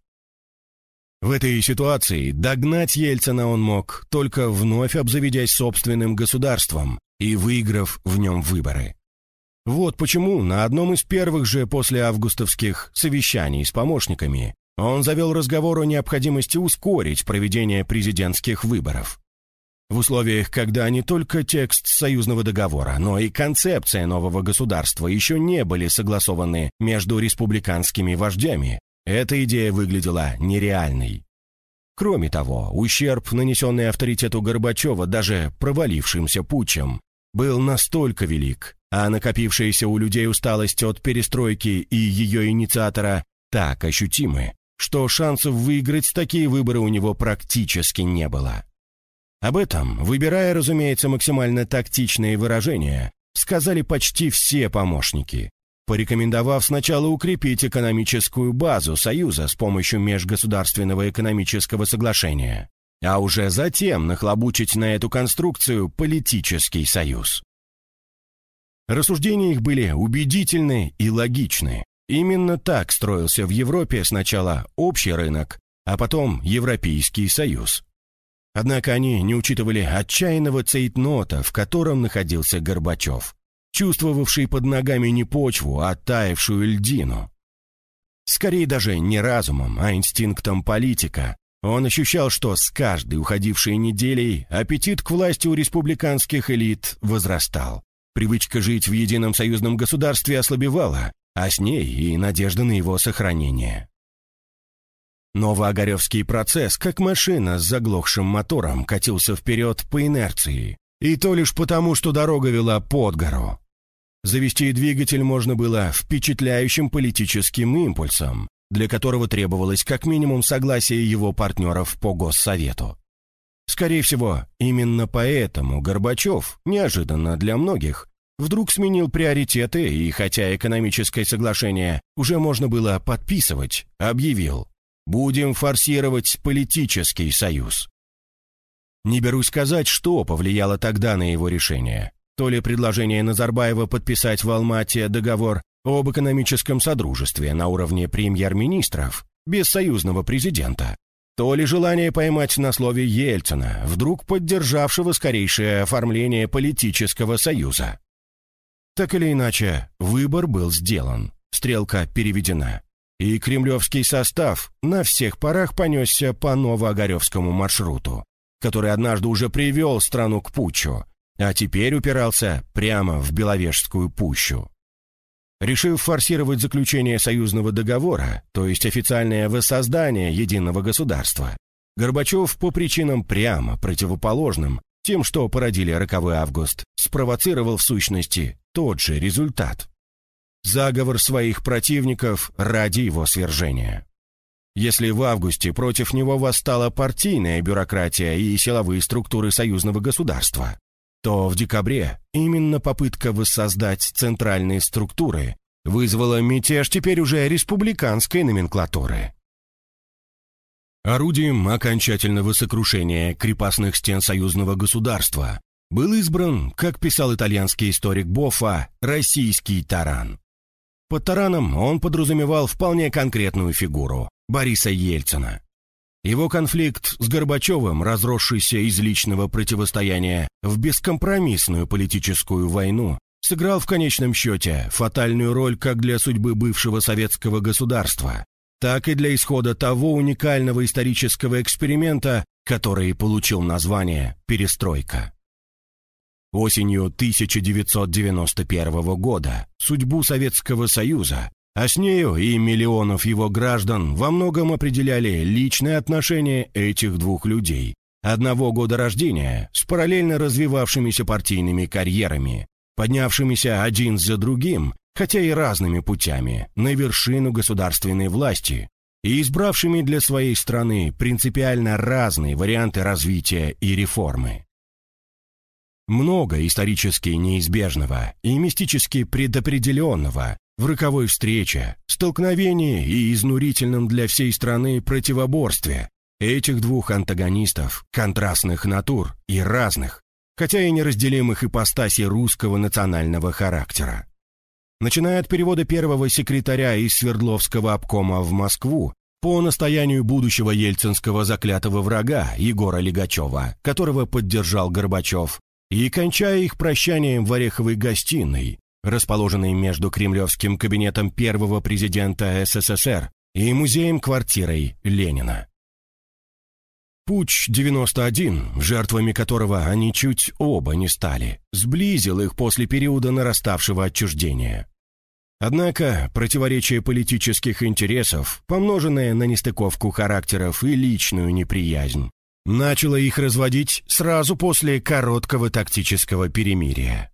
В этой ситуации догнать Ельцина он мог, только вновь обзаведясь собственным государством и выиграв в нем выборы. Вот почему на одном из первых же после августовских совещаний с помощниками он завел разговор о необходимости ускорить проведение президентских выборов. В условиях, когда не только текст союзного договора, но и концепция нового государства еще не были согласованы между республиканскими вождями, эта идея выглядела нереальной. Кроме того, ущерб, нанесенный авторитету Горбачева даже провалившимся путчем, был настолько велик, а накопившаяся у людей усталость от перестройки и ее инициатора так ощутимы, что шансов выиграть такие выборы у него практически не было. Об этом, выбирая, разумеется, максимально тактичные выражения, сказали почти все помощники, порекомендовав сначала укрепить экономическую базу Союза с помощью межгосударственного экономического соглашения, а уже затем нахлобучить на эту конструкцию политический союз. Рассуждения их были убедительны и логичны. Именно так строился в Европе сначала общий рынок, а потом Европейский союз. Однако они не учитывали отчаянного цейтнота, в котором находился Горбачев, чувствовавший под ногами не почву, а таявшую льдину. Скорее даже не разумом, а инстинктом политика. Он ощущал, что с каждой уходившей неделей аппетит к власти у республиканских элит возрастал. Привычка жить в едином союзном государстве ослабевала, а с ней и надежда на его сохранение. Новоогаревский процесс, как машина с заглохшим мотором, катился вперед по инерции. И то лишь потому, что дорога вела под гору. Завести двигатель можно было впечатляющим политическим импульсом, для которого требовалось как минимум согласие его партнеров по Госсовету. Скорее всего, именно поэтому Горбачев, неожиданно для многих, вдруг сменил приоритеты и, хотя экономическое соглашение уже можно было подписывать, объявил Будем форсировать политический союз. Не берусь сказать, что повлияло тогда на его решение. То ли предложение Назарбаева подписать в Алмате договор об экономическом содружестве на уровне премьер-министров, без союзного президента, то ли желание поймать на слове Ельцина, вдруг поддержавшего скорейшее оформление политического союза. Так или иначе, выбор был сделан, стрелка переведена и кремлевский состав на всех парах понесся по Новоогаревскому маршруту, который однажды уже привел страну к путчу, а теперь упирался прямо в Беловежскую пущу. Решив форсировать заключение союзного договора, то есть официальное воссоздание единого государства, Горбачев по причинам прямо противоположным тем, что породили роковой август, спровоцировал в сущности тот же результат заговор своих противников ради его свержения. Если в августе против него восстала партийная бюрократия и силовые структуры союзного государства, то в декабре именно попытка воссоздать центральные структуры вызвала мятеж теперь уже республиканской номенклатуры. Орудием окончательного сокрушения крепостных стен союзного государства был избран, как писал итальянский историк Боффа, российский таран. Под тараном он подразумевал вполне конкретную фигуру – Бориса Ельцина. Его конфликт с Горбачевым, разросшийся из личного противостояния в бескомпромиссную политическую войну, сыграл в конечном счете фатальную роль как для судьбы бывшего советского государства, так и для исхода того уникального исторического эксперимента, который получил название «Перестройка». Осенью 1991 года судьбу Советского Союза, а с нею и миллионов его граждан во многом определяли личные отношения этих двух людей, одного года рождения, с параллельно развивавшимися партийными карьерами, поднявшимися один за другим, хотя и разными путями, на вершину государственной власти и избравшими для своей страны принципиально разные варианты развития и реформы. Много исторически неизбежного и мистически предопределенного в роковой встрече, столкновении и изнурительном для всей страны противоборстве этих двух антагонистов, контрастных натур и разных, хотя и неразделимых ипостасей русского национального характера. Начиная от перевода первого секретаря из Свердловского обкома в Москву по настоянию будущего ельцинского заклятого врага Егора Легачева, которого поддержал Горбачев, и кончая их прощанием в Ореховой гостиной, расположенной между кремлевским кабинетом первого президента СССР и музеем-квартирой Ленина. Путь-91, жертвами которого они чуть оба не стали, сблизил их после периода нараставшего отчуждения. Однако противоречие политических интересов, помноженное на нестыковку характеров и личную неприязнь, начало их разводить сразу после короткого тактического перемирия.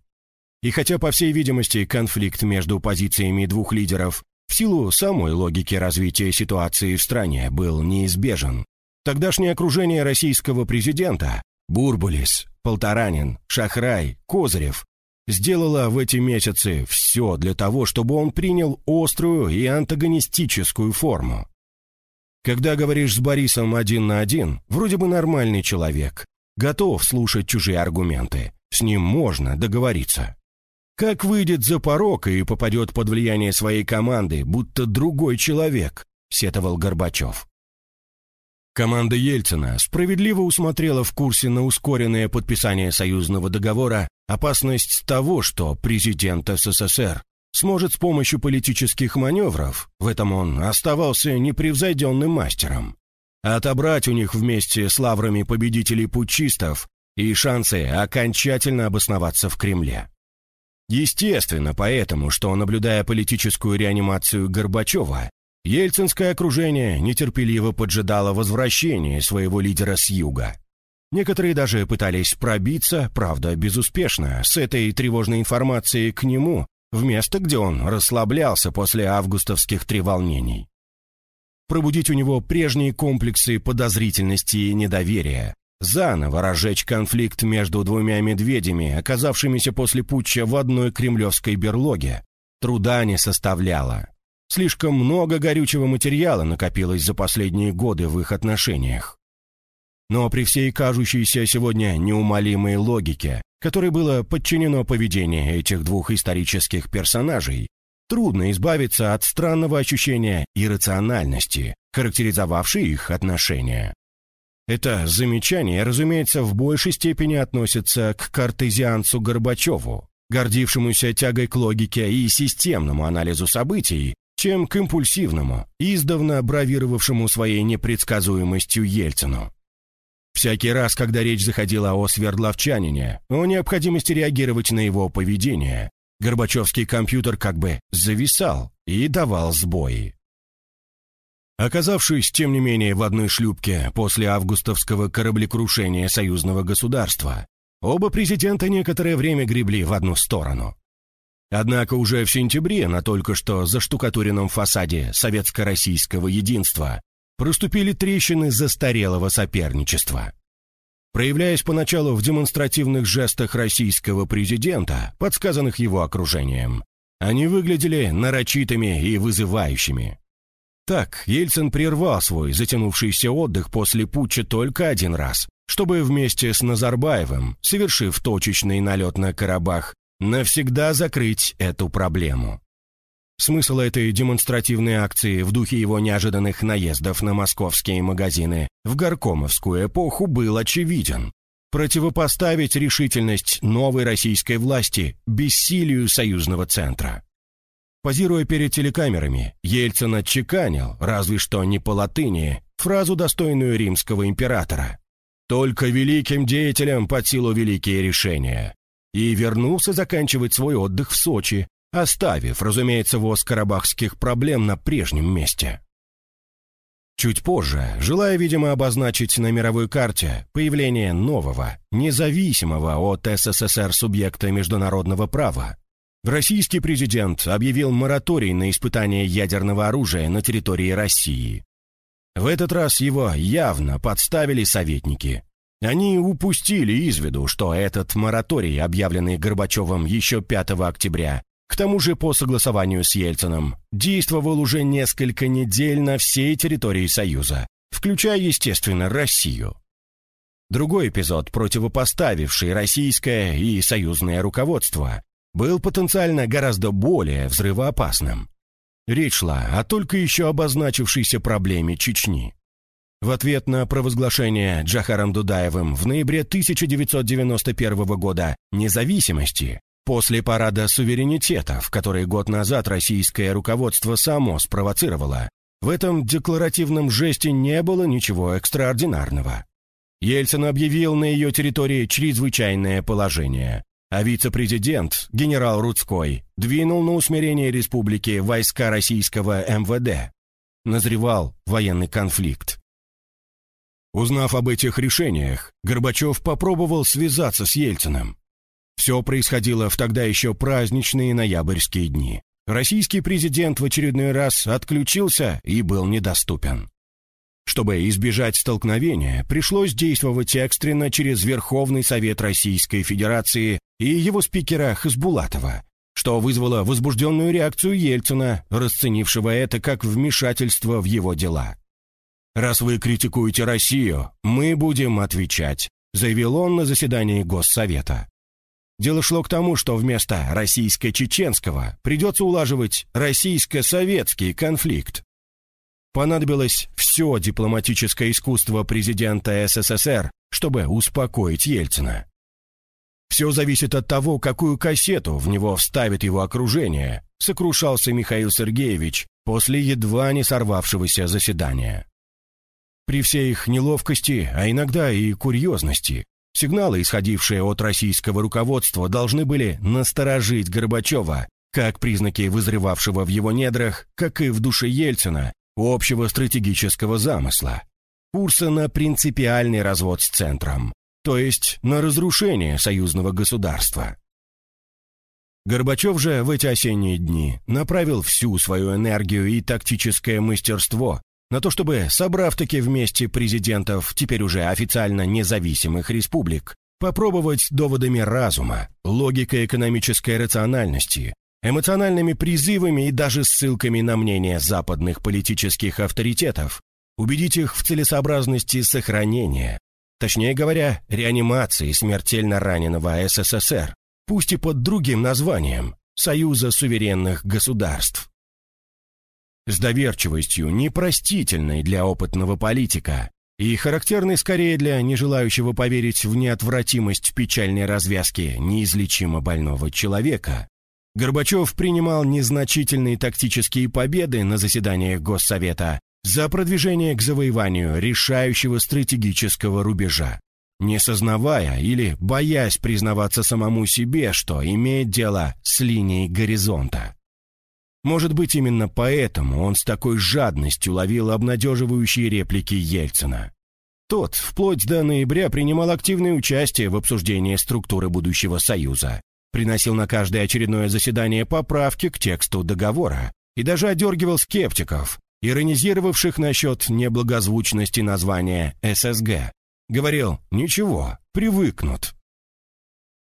И хотя, по всей видимости, конфликт между позициями двух лидеров в силу самой логики развития ситуации в стране был неизбежен, тогдашнее окружение российского президента Бурбулис, Полторанин, Шахрай, Козырев сделало в эти месяцы все для того, чтобы он принял острую и антагонистическую форму. Когда говоришь с Борисом один на один, вроде бы нормальный человек, готов слушать чужие аргументы, с ним можно договориться. Как выйдет за порог и попадет под влияние своей команды, будто другой человек, сетовал Горбачев. Команда Ельцина справедливо усмотрела в курсе на ускоренное подписание союзного договора опасность того, что президент СССР сможет с помощью политических маневров, в этом он оставался непревзойденным мастером, отобрать у них вместе с лаврами победителей путчистов и шансы окончательно обосноваться в Кремле. Естественно, поэтому, что, наблюдая политическую реанимацию Горбачева, ельцинское окружение нетерпеливо поджидало возвращения своего лидера с юга. Некоторые даже пытались пробиться, правда, безуспешно, с этой тревожной информацией к нему в место, где он расслаблялся после августовских треволнений. Пробудить у него прежние комплексы подозрительности и недоверия, заново разжечь конфликт между двумя медведями, оказавшимися после путча в одной кремлевской берлоге, труда не составляло. Слишком много горючего материала накопилось за последние годы в их отношениях. Но при всей кажущейся сегодня неумолимой логике которой было подчинено поведение этих двух исторических персонажей, трудно избавиться от странного ощущения иррациональности, характеризовавшей их отношения. Это замечание, разумеется, в большей степени относится к картезианцу Горбачеву, гордившемуся тягой к логике и системному анализу событий, чем к импульсивному, издавна бравировавшему своей непредсказуемостью Ельцину. Всякий раз, когда речь заходила о свердловчанине, о необходимости реагировать на его поведение, Горбачевский компьютер как бы зависал и давал сбои. Оказавшись, тем не менее, в одной шлюпке после августовского кораблекрушения союзного государства, оба президента некоторое время гребли в одну сторону. Однако уже в сентябре на только что заштукатуренном фасаде советско-российского единства проступили трещины застарелого соперничества. Проявляясь поначалу в демонстративных жестах российского президента, подсказанных его окружением, они выглядели нарочитыми и вызывающими. Так, Ельцин прервал свой затянувшийся отдых после путча только один раз, чтобы вместе с Назарбаевым, совершив точечный налет на Карабах, навсегда закрыть эту проблему. Смысл этой демонстративной акции в духе его неожиданных наездов на московские магазины в горкомовскую эпоху был очевиден. Противопоставить решительность новой российской власти бессилию союзного центра. Позируя перед телекамерами, Ельцин отчеканил, разве что не по латыни, фразу, достойную римского императора. Только великим деятелям под силу великие решения. И вернулся заканчивать свой отдых в Сочи, оставив, разумеется, воз карабахских проблем на прежнем месте. Чуть позже, желая, видимо, обозначить на мировой карте появление нового, независимого от СССР субъекта международного права, российский президент объявил мораторий на испытание ядерного оружия на территории России. В этот раз его явно подставили советники. Они упустили из виду, что этот мораторий, объявленный Горбачевым еще 5 октября, к тому же по согласованию с Ельцином, действовал уже несколько недель на всей территории Союза, включая, естественно, Россию. Другой эпизод, противопоставивший российское и союзное руководство, был потенциально гораздо более взрывоопасным. Речь шла о только еще обозначившейся проблеме Чечни. В ответ на провозглашение Джахаром Дудаевым в ноябре 1991 года независимости, после парада суверенитетов, который год назад российское руководство само спровоцировало, в этом декларативном жесте не было ничего экстраординарного. Ельцин объявил на ее территории чрезвычайное положение, а вице-президент, генерал Рудской, двинул на усмирение республики войска российского МВД. Назревал военный конфликт. Узнав об этих решениях, Горбачев попробовал связаться с Ельциным. Все происходило в тогда еще праздничные ноябрьские дни. Российский президент в очередной раз отключился и был недоступен. Чтобы избежать столкновения, пришлось действовать экстренно через Верховный Совет Российской Федерации и его спикера Хасбулатова, что вызвало возбужденную реакцию Ельцина, расценившего это как вмешательство в его дела. «Раз вы критикуете Россию, мы будем отвечать», заявил он на заседании Госсовета. Дело шло к тому, что вместо российско-чеченского придется улаживать российско-советский конфликт. Понадобилось все дипломатическое искусство президента СССР, чтобы успокоить Ельцина. Все зависит от того, какую кассету в него вставит его окружение, сокрушался Михаил Сергеевич после едва не сорвавшегося заседания. При всей их неловкости, а иногда и курьезности, сигналы, исходившие от российского руководства, должны были насторожить Горбачева, как признаки вызревавшего в его недрах, как и в душе Ельцина, общего стратегического замысла, курса на принципиальный развод с центром, то есть на разрушение союзного государства. Горбачев же в эти осенние дни направил всю свою энергию и тактическое мастерство на то, чтобы, собрав-таки вместе президентов теперь уже официально независимых республик, попробовать доводами разума, логикой экономической рациональности, эмоциональными призывами и даже ссылками на мнение западных политических авторитетов, убедить их в целесообразности сохранения, точнее говоря, реанимации смертельно раненого СССР, пусть и под другим названием Союза суверенных государств. С доверчивостью, непростительной для опытного политика, и характерной скорее для нежелающего поверить в неотвратимость печальной развязки неизлечимо больного человека, Горбачев принимал незначительные тактические победы на заседаниях Госсовета за продвижение к завоеванию решающего стратегического рубежа, не сознавая или боясь признаваться самому себе, что имеет дело с линией горизонта. Может быть, именно поэтому он с такой жадностью ловил обнадеживающие реплики Ельцина. Тот вплоть до ноября принимал активное участие в обсуждении структуры будущего Союза, приносил на каждое очередное заседание поправки к тексту договора и даже одергивал скептиков, иронизировавших насчет неблагозвучности названия ССГ. Говорил «Ничего, привыкнут».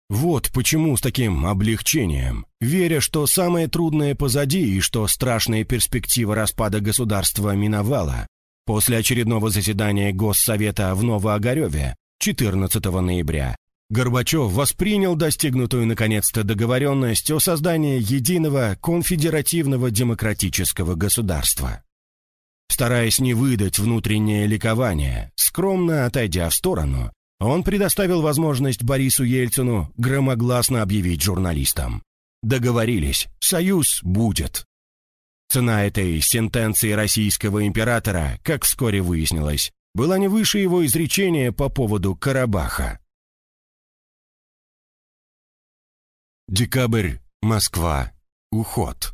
Вот почему с таким облегчением, веря, что самое трудное позади и что страшная перспектива распада государства миновала, после очередного заседания Госсовета в Новоогареве 14 ноября Горбачев воспринял достигнутую наконец-то договоренность о создании единого конфедеративного демократического государства. Стараясь не выдать внутреннее ликование, скромно отойдя в сторону, он предоставил возможность Борису Ельцину громогласно объявить журналистам. Договорились, союз будет. Цена этой сентенции российского императора, как вскоре выяснилось, была не выше его изречения по поводу Карабаха. Декабрь, Москва, уход.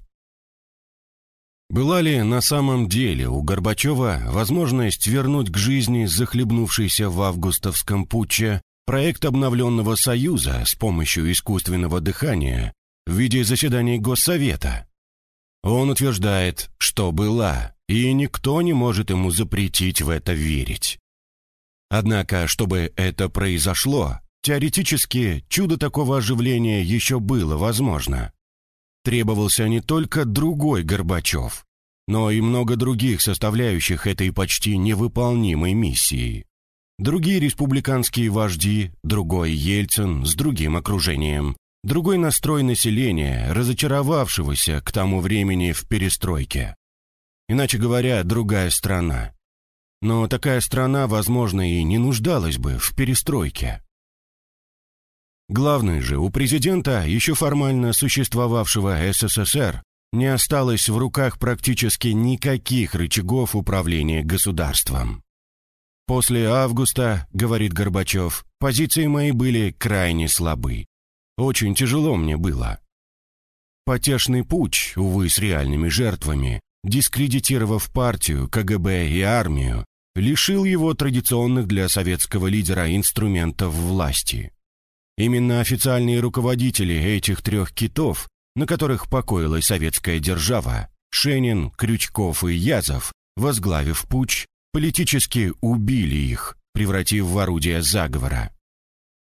Была ли на самом деле у Горбачева возможность вернуть к жизни захлебнувшийся в августовском путче проект обновленного Союза с помощью искусственного дыхания в виде заседаний Госсовета? Он утверждает, что была, и никто не может ему запретить в это верить. Однако, чтобы это произошло, теоретически чудо такого оживления еще было возможно. Требовался не только другой Горбачев, но и много других составляющих этой почти невыполнимой миссии. Другие республиканские вожди, другой Ельцин с другим окружением, другой настрой населения, разочаровавшегося к тому времени в перестройке. Иначе говоря, другая страна. Но такая страна, возможно, и не нуждалась бы в перестройке. Главное же, у президента, еще формально существовавшего СССР, не осталось в руках практически никаких рычагов управления государством. «После августа, — говорит Горбачев, — позиции мои были крайне слабы. Очень тяжело мне было. Потешный путь, увы, с реальными жертвами, дискредитировав партию, КГБ и армию, лишил его традиционных для советского лидера инструментов власти. Именно официальные руководители этих трех китов, на которых покоилась советская держава, Шенин, Крючков и Язов, возглавив путь, политически убили их, превратив в орудие заговора.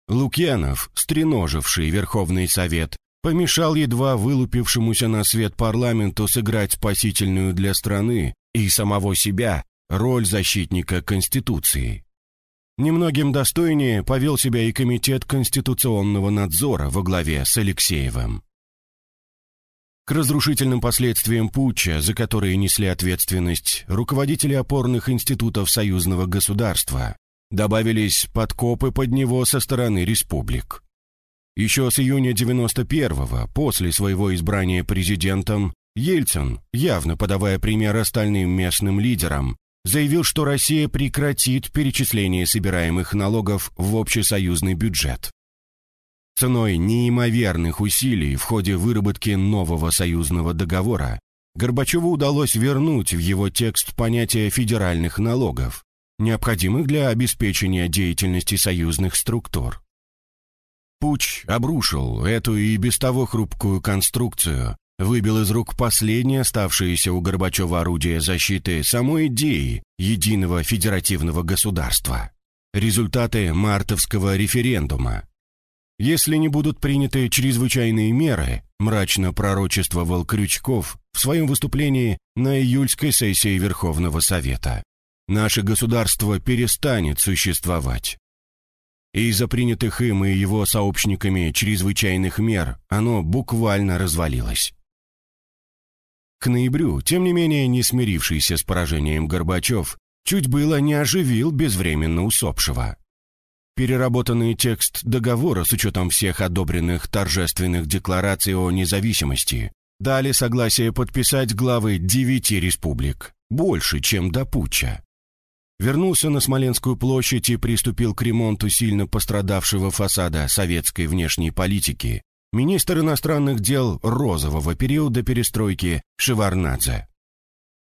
Лукьянов, стреноживший Верховный Совет, помешал едва вылупившемуся на свет парламенту сыграть спасительную для страны и самого себя роль защитника Конституции. Немногим достойнее повел себя и Комитет конституционного надзора во главе с Алексеевым. К разрушительным последствиям путча, за которые несли ответственность руководители опорных институтов союзного государства, Добавились подкопы под него со стороны республик. Еще с июня 91-го, после своего избрания президентом, Ельцин, явно подавая пример остальным местным лидерам, заявил, что Россия прекратит перечисление собираемых налогов в общесоюзный бюджет. Ценой неимоверных усилий в ходе выработки нового союзного договора Горбачеву удалось вернуть в его текст понятие федеральных налогов, необходимых для обеспечения деятельности союзных структур. Пуч обрушил эту и без того хрупкую конструкцию, выбил из рук последнее оставшееся у Горбачева орудие защиты самой идеи единого федеративного государства. Результаты мартовского референдума. Если не будут приняты чрезвычайные меры, мрачно пророчествовал Крючков в своем выступлении на июльской сессии Верховного Совета наше государство перестанет существовать. Из-за принятых им и его сообщниками чрезвычайных мер оно буквально развалилось. К ноябрю, тем не менее не смирившийся с поражением Горбачев, чуть было не оживил безвременно усопшего. Переработанный текст договора с учетом всех одобренных торжественных деклараций о независимости дали согласие подписать главы девяти республик, больше, чем до путча вернулся на Смоленскую площадь и приступил к ремонту сильно пострадавшего фасада советской внешней политики министр иностранных дел розового периода перестройки Шеварнадзе.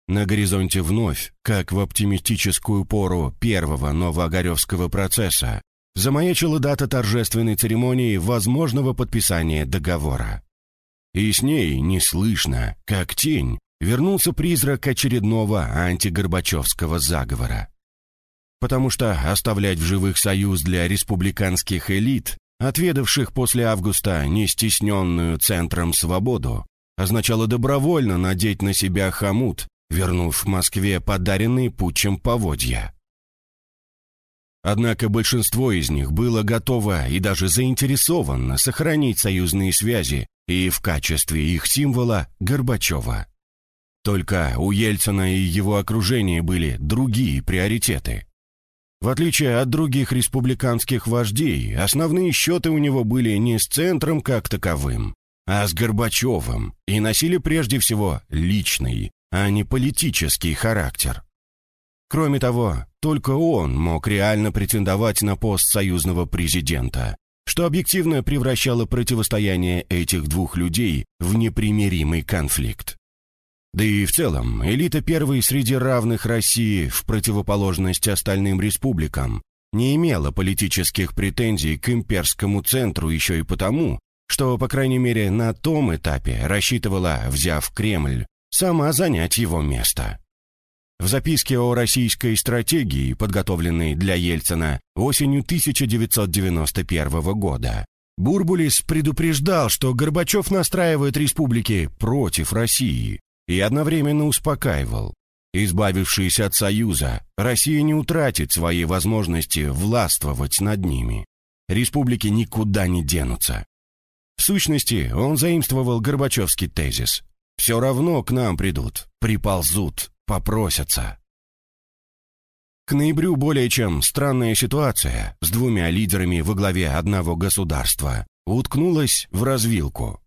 На горизонте вновь, как в оптимистическую пору первого новоогаревского процесса, замаячила дата торжественной церемонии возможного подписания договора. И с ней неслышно, как тень, вернулся призрак очередного антигорбачевского заговора потому что оставлять в живых союз для республиканских элит, отведавших после августа нестесненную центром свободу, означало добровольно надеть на себя хомут, вернув в Москве подаренные путчем поводья. Однако большинство из них было готово и даже заинтересовано сохранить союзные связи и в качестве их символа Горбачева. Только у Ельцина и его окружения были другие приоритеты. В отличие от других республиканских вождей, основные счеты у него были не с центром как таковым, а с Горбачевым и носили прежде всего личный, а не политический характер. Кроме того, только он мог реально претендовать на пост союзного президента, что объективно превращало противостояние этих двух людей в непримиримый конфликт. Да и в целом, элита первой среди равных России в противоположность остальным республикам не имела политических претензий к имперскому центру еще и потому, что, по крайней мере, на том этапе рассчитывала, взяв Кремль, сама занять его место. В записке о российской стратегии, подготовленной для Ельцина осенью 1991 года, Бурбулис предупреждал, что Горбачев настраивает республики против России, и одновременно успокаивал. Избавившись от Союза, Россия не утратит своей возможности властвовать над ними. Республики никуда не денутся. В сущности, он заимствовал Горбачевский тезис. «Все равно к нам придут, приползут, попросятся». К ноябрю более чем странная ситуация с двумя лидерами во главе одного государства уткнулась в развилку.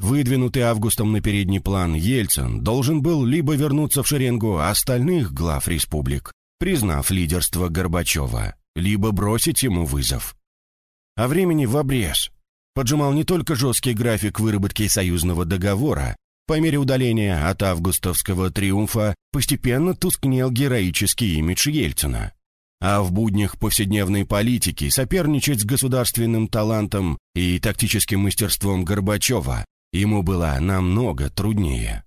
Выдвинутый августом на передний план Ельцин должен был либо вернуться в шеренгу остальных глав республик, признав лидерство Горбачева, либо бросить ему вызов. А времени в обрез. Поджимал не только жесткий график выработки союзного договора, по мере удаления от августовского триумфа постепенно тускнел героический имидж Ельцина. А в буднях повседневной политики соперничать с государственным талантом и тактическим мастерством Горбачева ему было намного труднее.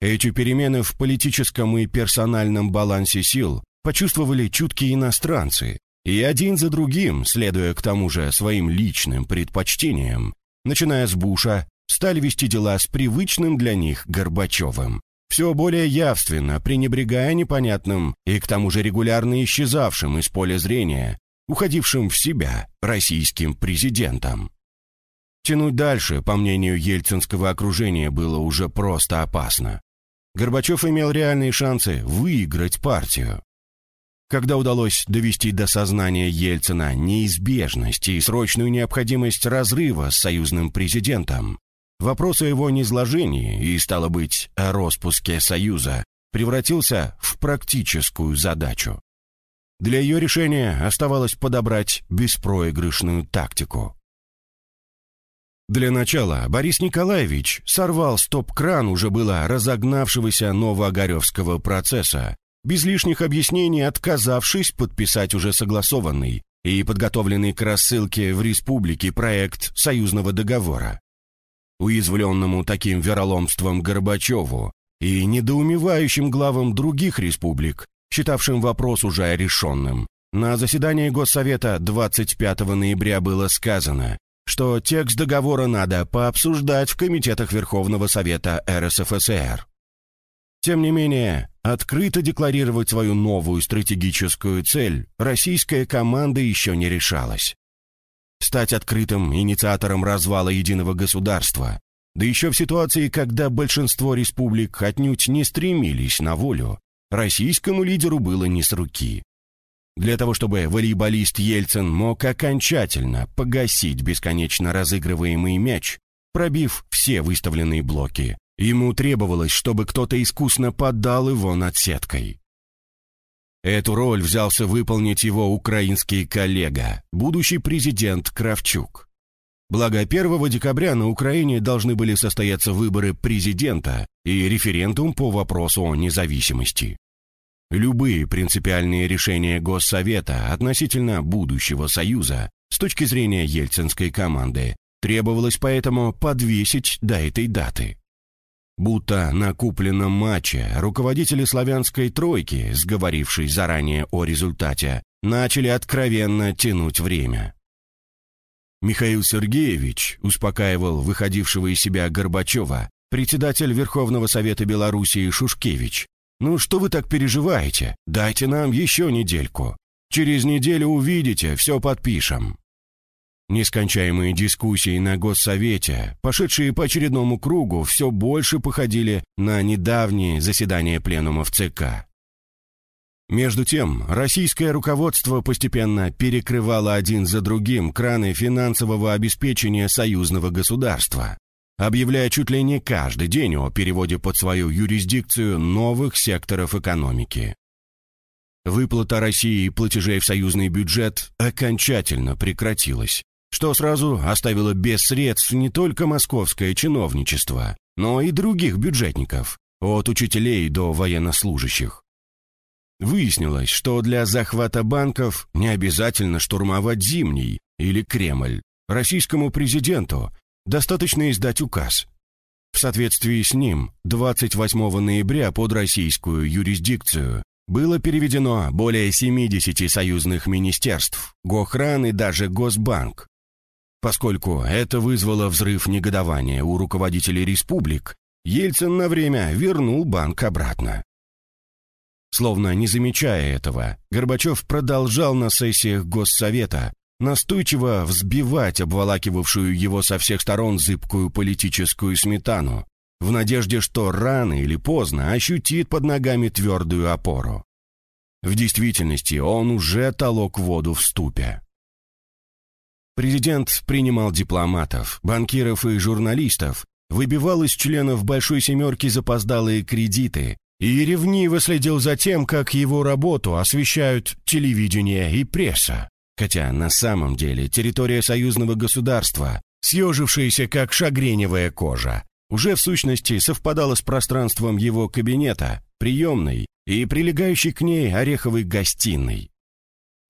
Эти перемены в политическом и персональном балансе сил почувствовали чуткие иностранцы, и один за другим, следуя к тому же своим личным предпочтениям, начиная с Буша, стали вести дела с привычным для них Горбачевым, все более явственно пренебрегая непонятным и к тому же регулярно исчезавшим из поля зрения, уходившим в себя российским президентом. Тянуть дальше, по мнению ельцинского окружения, было уже просто опасно. Горбачев имел реальные шансы выиграть партию. Когда удалось довести до сознания Ельцина неизбежность и срочную необходимость разрыва с союзным президентом, вопрос о его низложении и, стало быть, о распуске Союза превратился в практическую задачу. Для ее решения оставалось подобрать беспроигрышную тактику. Для начала Борис Николаевич сорвал стоп-кран уже было разогнавшегося новоогаревского процесса, без лишних объяснений отказавшись подписать уже согласованный и подготовленный к рассылке в республике проект союзного договора. Уязвленному таким вероломством Горбачеву и недоумевающим главам других республик, считавшим вопрос уже решенным, на заседании Госсовета 25 ноября было сказано, что текст договора надо пообсуждать в комитетах Верховного Совета РСФСР. Тем не менее, открыто декларировать свою новую стратегическую цель российская команда еще не решалась. Стать открытым инициатором развала единого государства, да еще в ситуации, когда большинство республик отнюдь не стремились на волю, российскому лидеру было не с руки. Для того, чтобы волейболист Ельцин мог окончательно погасить бесконечно разыгрываемый мяч, пробив все выставленные блоки, ему требовалось, чтобы кто-то искусно поддал его над сеткой. Эту роль взялся выполнить его украинский коллега, будущий президент Кравчук. Благо, 1 декабря на Украине должны были состояться выборы президента и референдум по вопросу о независимости. Любые принципиальные решения Госсовета относительно будущего Союза с точки зрения ельцинской команды требовалось поэтому подвесить до этой даты. Будто на купленном матче руководители славянской тройки, сговорившись заранее о результате, начали откровенно тянуть время. Михаил Сергеевич успокаивал выходившего из себя Горбачева, председатель Верховного Совета Белоруссии Шушкевич, «Ну что вы так переживаете? Дайте нам еще недельку. Через неделю увидите, все подпишем». Нескончаемые дискуссии на Госсовете, пошедшие по очередному кругу, все больше походили на недавние заседания пленумов ЦК. Между тем, российское руководство постепенно перекрывало один за другим краны финансового обеспечения союзного государства объявляя чуть ли не каждый день о переводе под свою юрисдикцию новых секторов экономики. выплата России платежей в союзный бюджет окончательно прекратилась, что сразу оставило без средств не только московское чиновничество, но и других бюджетников, от учителей до военнослужащих. Выяснилось, что для захвата банков не обязательно штурмовать Зимний или Кремль. Российскому президенту достаточно издать указ. В соответствии с ним 28 ноября под российскую юрисдикцию было переведено более 70 союзных министерств, Гохран и даже Госбанк. Поскольку это вызвало взрыв негодования у руководителей республик, Ельцин на время вернул банк обратно. Словно не замечая этого, Горбачев продолжал на сессиях Госсовета настойчиво взбивать обволакивавшую его со всех сторон зыбкую политическую сметану, в надежде, что рано или поздно ощутит под ногами твердую опору. В действительности он уже толок воду в ступе. Президент принимал дипломатов, банкиров и журналистов, выбивал из членов «Большой семерки» запоздалые кредиты и ревниво следил за тем, как его работу освещают телевидение и пресса. Хотя на самом деле территория союзного государства, съежившаяся как шагреневая кожа, уже в сущности совпадала с пространством его кабинета, приемной и прилегающей к ней ореховой гостиной.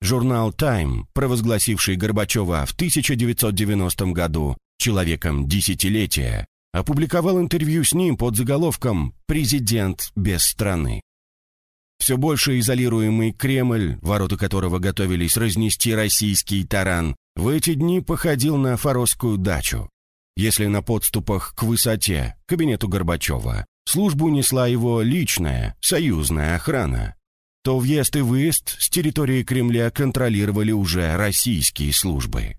Журнал «Тайм», провозгласивший Горбачева в 1990 году человеком десятилетия, опубликовал интервью с ним под заголовком «Президент без страны». Все больше изолируемый Кремль, ворота которого готовились разнести российский таран, в эти дни походил на форосскую дачу. Если на подступах к высоте, кабинету Горбачева, службу несла его личная, союзная охрана, то въезд и выезд с территории Кремля контролировали уже российские службы.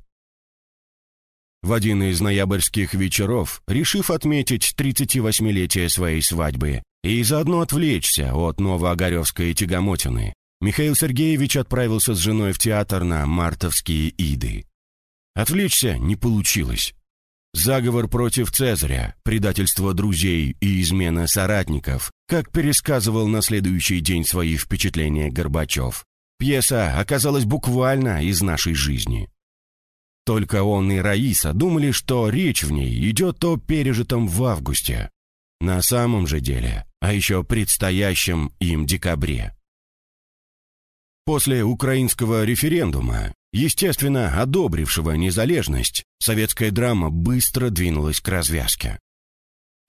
В один из ноябрьских вечеров, решив отметить 38-летие своей свадьбы и заодно отвлечься от Новоогаревской тягомотины, Михаил Сергеевич отправился с женой в театр на мартовские иды. Отвлечься не получилось. Заговор против Цезаря, предательство друзей и измена соратников, как пересказывал на следующий день свои впечатления Горбачев. Пьеса оказалась буквально из нашей жизни. Только он и Раиса думали, что речь в ней идет о пережитом в августе. На самом же деле, а еще предстоящем им декабре. После украинского референдума, естественно, одобрившего незалежность, советская драма быстро двинулась к развязке.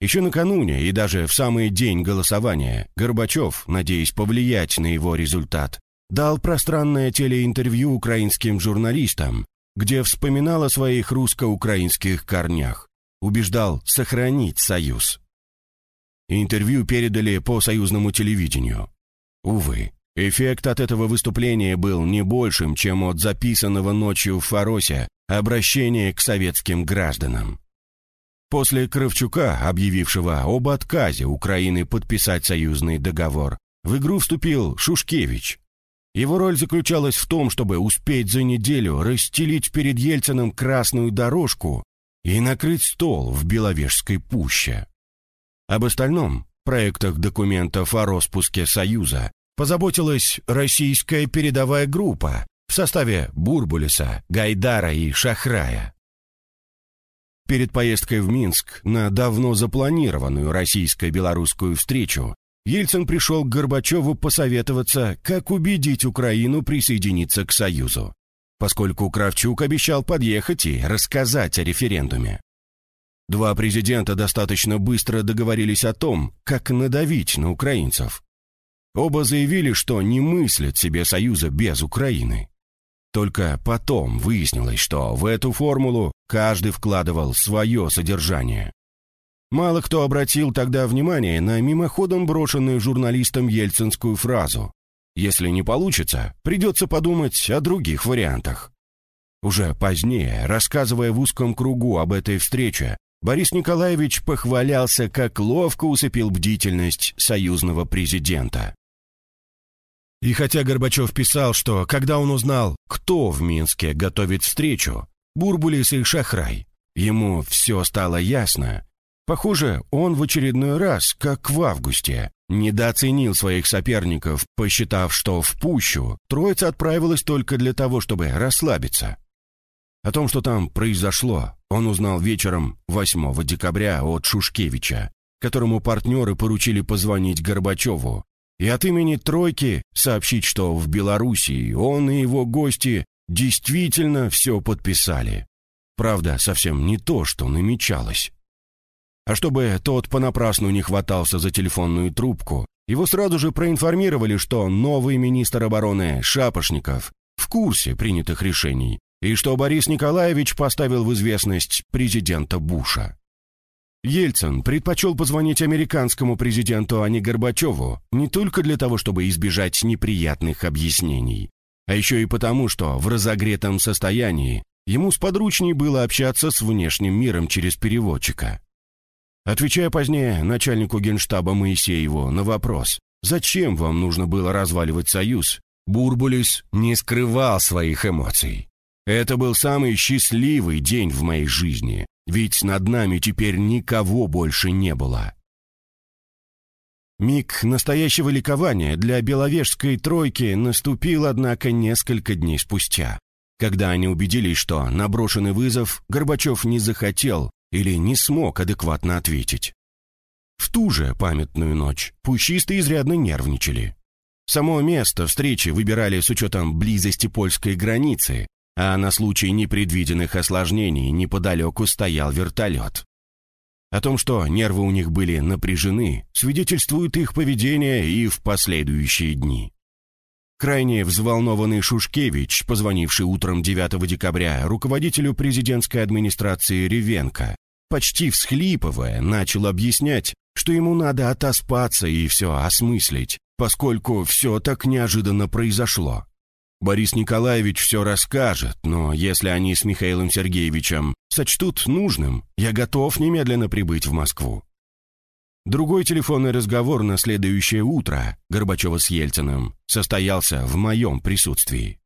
Еще накануне и даже в самый день голосования Горбачев, надеясь повлиять на его результат, дал пространное телеинтервью украинским журналистам, где вспоминал о своих русско-украинских корнях, убеждал сохранить союз. Интервью передали по союзному телевидению. Увы, эффект от этого выступления был не большим, чем от записанного ночью в Фаросе обращения к советским гражданам. После Кравчука, объявившего об отказе Украины подписать союзный договор, в игру вступил Шушкевич, его роль заключалась в том, чтобы успеть за неделю расстелить перед Ельциным красную дорожку и накрыть стол в Беловежской пуще. Об остальном, проектах документов о распуске Союза, позаботилась российская передовая группа в составе Бурбулиса, Гайдара и Шахрая. Перед поездкой в Минск на давно запланированную российско-белорусскую встречу Ельцин пришел к Горбачеву посоветоваться, как убедить Украину присоединиться к Союзу, поскольку Кравчук обещал подъехать и рассказать о референдуме. Два президента достаточно быстро договорились о том, как надавить на украинцев. Оба заявили, что не мыслят себе Союза без Украины. Только потом выяснилось, что в эту формулу каждый вкладывал свое содержание. Мало кто обратил тогда внимание на мимоходом брошенную журналистом ельцинскую фразу «Если не получится, придется подумать о других вариантах». Уже позднее, рассказывая в узком кругу об этой встрече, Борис Николаевич похвалялся, как ловко усыпил бдительность союзного президента. И хотя Горбачев писал, что когда он узнал, кто в Минске готовит встречу, Бурбулис и Шахрай, ему все стало ясно, Похоже, он в очередной раз, как в августе, недооценил своих соперников, посчитав, что в пущу троица отправилась только для того, чтобы расслабиться. О том, что там произошло, он узнал вечером 8 декабря от Шушкевича, которому партнеры поручили позвонить Горбачеву, и от имени «тройки» сообщить, что в Белоруссии он и его гости действительно все подписали. Правда, совсем не то, что намечалось. А чтобы тот понапрасну не хватался за телефонную трубку, его сразу же проинформировали, что новый министр обороны Шапошников в курсе принятых решений и что Борис Николаевич поставил в известность президента Буша. Ельцин предпочел позвонить американскому президенту, а не Горбачеву, не только для того, чтобы избежать неприятных объяснений, а еще и потому, что в разогретом состоянии ему сподручней было общаться с внешним миром через переводчика. Отвечая позднее начальнику генштаба Моисееву на вопрос, зачем вам нужно было разваливать союз, Бурбулис не скрывал своих эмоций. Это был самый счастливый день в моей жизни, ведь над нами теперь никого больше не было. Миг настоящего ликования для беловежской тройки наступил, однако, несколько дней спустя, когда они убедились, что на брошенный вызов Горбачев не захотел или не смог адекватно ответить. В ту же памятную ночь пущисты изрядно нервничали. Само место встречи выбирали с учетом близости польской границы, а на случай непредвиденных осложнений неподалеку стоял вертолет. О том, что нервы у них были напряжены, свидетельствует их поведение и в последующие дни. Крайне взволнованный Шушкевич, позвонивший утром 9 декабря руководителю президентской администрации Ревенко, почти всхлипывая, начал объяснять, что ему надо отоспаться и все осмыслить, поскольку все так неожиданно произошло. Борис Николаевич все расскажет, но если они с Михаилом Сергеевичем сочтут нужным, я готов немедленно прибыть в Москву. Другой телефонный разговор на следующее утро Горбачева с Ельциным состоялся в моем присутствии.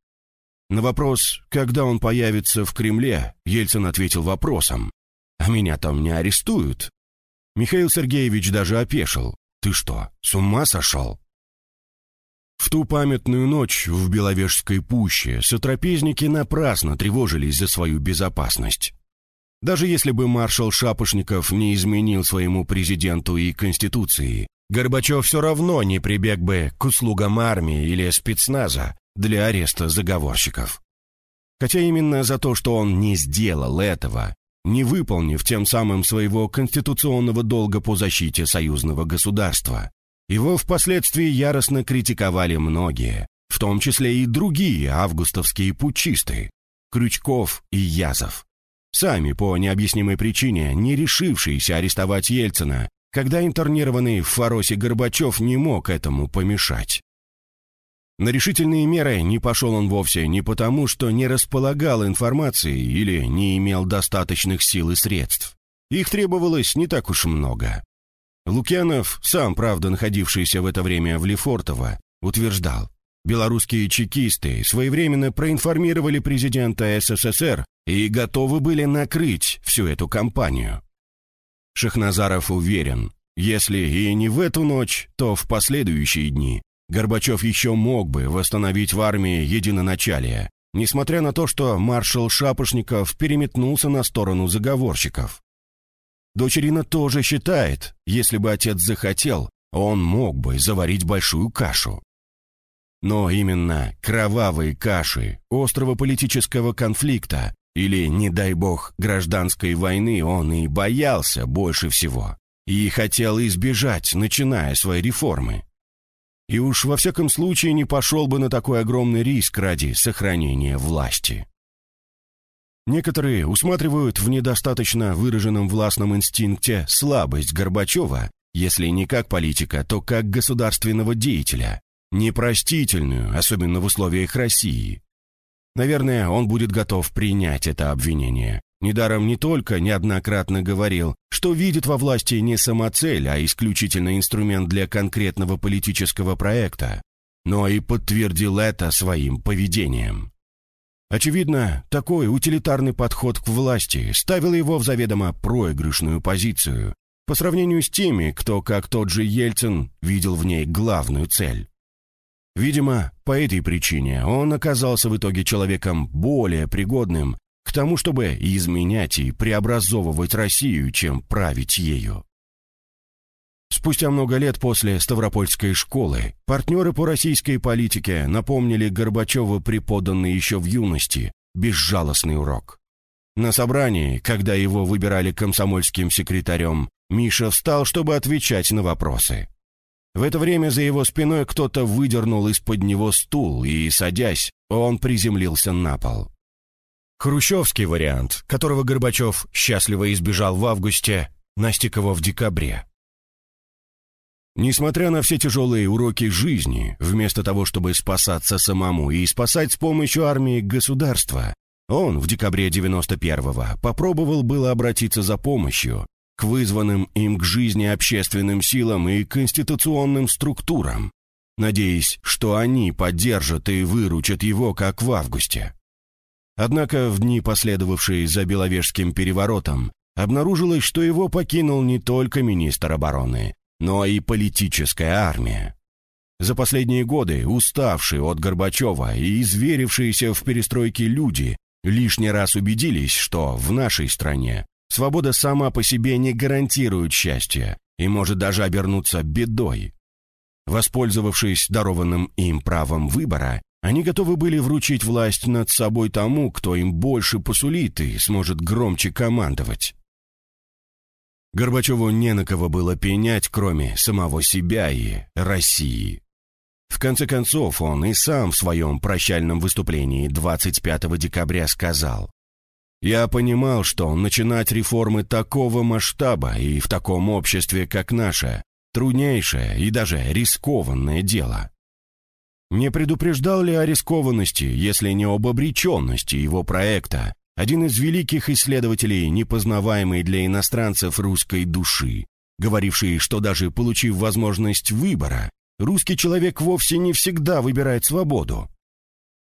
На вопрос, когда он появится в Кремле, Ельцин ответил вопросом. «А меня там не арестуют?» Михаил Сергеевич даже опешил. «Ты что, с ума сошел?» В ту памятную ночь в Беловежской пуще сотрапезники напрасно тревожились за свою безопасность. Даже если бы маршал Шапошников не изменил своему президенту и Конституции, Горбачев все равно не прибег бы к услугам армии или спецназа для ареста заговорщиков. Хотя именно за то, что он не сделал этого, не выполнив тем самым своего конституционного долга по защите союзного государства, его впоследствии яростно критиковали многие, в том числе и другие августовские путчисты, Крючков и Язов сами по необъяснимой причине не решившиеся арестовать Ельцина, когда интернированный в Фаросе Горбачев не мог этому помешать. На решительные меры не пошел он вовсе не потому, что не располагал информацией или не имел достаточных сил и средств. Их требовалось не так уж много. Лукьянов, сам, правда, находившийся в это время в Лефортово, утверждал, белорусские чекисты своевременно проинформировали президента СССР и готовы были накрыть всю эту кампанию. Шахназаров уверен, если и не в эту ночь, то в последующие дни Горбачев еще мог бы восстановить в армии единоначалие, несмотря на то, что маршал Шапошников переметнулся на сторону заговорщиков. Дочерина тоже считает, если бы отец захотел, он мог бы заварить большую кашу. Но именно кровавые каши острого политического конфликта или, не дай бог, гражданской войны он и боялся больше всего. И хотел избежать, начиная свои реформы. И уж во всяком случае не пошел бы на такой огромный риск ради сохранения власти. Некоторые усматривают в недостаточно выраженном властном инстинкте слабость Горбачева, если не как политика, то как государственного деятеля, непростительную, особенно в условиях России, Наверное, он будет готов принять это обвинение. Недаром не только неоднократно говорил, что видит во власти не самоцель, а исключительно инструмент для конкретного политического проекта, но и подтвердил это своим поведением. Очевидно, такой утилитарный подход к власти ставил его в заведомо проигрышную позицию, по сравнению с теми, кто, как тот же Ельцин, видел в ней главную цель. Видимо, по этой причине он оказался в итоге человеком более пригодным к тому, чтобы изменять и преобразовывать Россию, чем править ею. Спустя много лет после Ставропольской школы партнеры по российской политике напомнили Горбачеву преподанный еще в юности безжалостный урок. На собрании, когда его выбирали комсомольским секретарем, Миша встал, чтобы отвечать на вопросы. В это время за его спиной кто-то выдернул из-под него стул, и, садясь, он приземлился на пол. Хрущевский вариант, которого Горбачев счастливо избежал в августе, настиг его в декабре. Несмотря на все тяжелые уроки жизни, вместо того, чтобы спасаться самому и спасать с помощью армии государства, он в декабре 91-го попробовал было обратиться за помощью к вызванным им к жизни общественным силам и конституционным структурам, надеясь, что они поддержат и выручат его, как в августе. Однако в дни, последовавшие за Беловежским переворотом, обнаружилось, что его покинул не только министр обороны, но и политическая армия. За последние годы уставшие от Горбачева и изверившиеся в перестройке люди лишний раз убедились, что в нашей стране Свобода сама по себе не гарантирует счастья и может даже обернуться бедой. Воспользовавшись дарованным им правом выбора, они готовы были вручить власть над собой тому, кто им больше посулит и сможет громче командовать. Горбачеву не на кого было пенять, кроме самого себя и России. В конце концов, он и сам в своем прощальном выступлении 25 декабря сказал я понимал, что начинать реформы такого масштаба и в таком обществе, как наше, труднейшее и даже рискованное дело. Не предупреждал ли о рискованности, если не об обреченности его проекта, один из великих исследователей непознаваемой для иностранцев русской души, говоривший, что даже получив возможность выбора, русский человек вовсе не всегда выбирает свободу,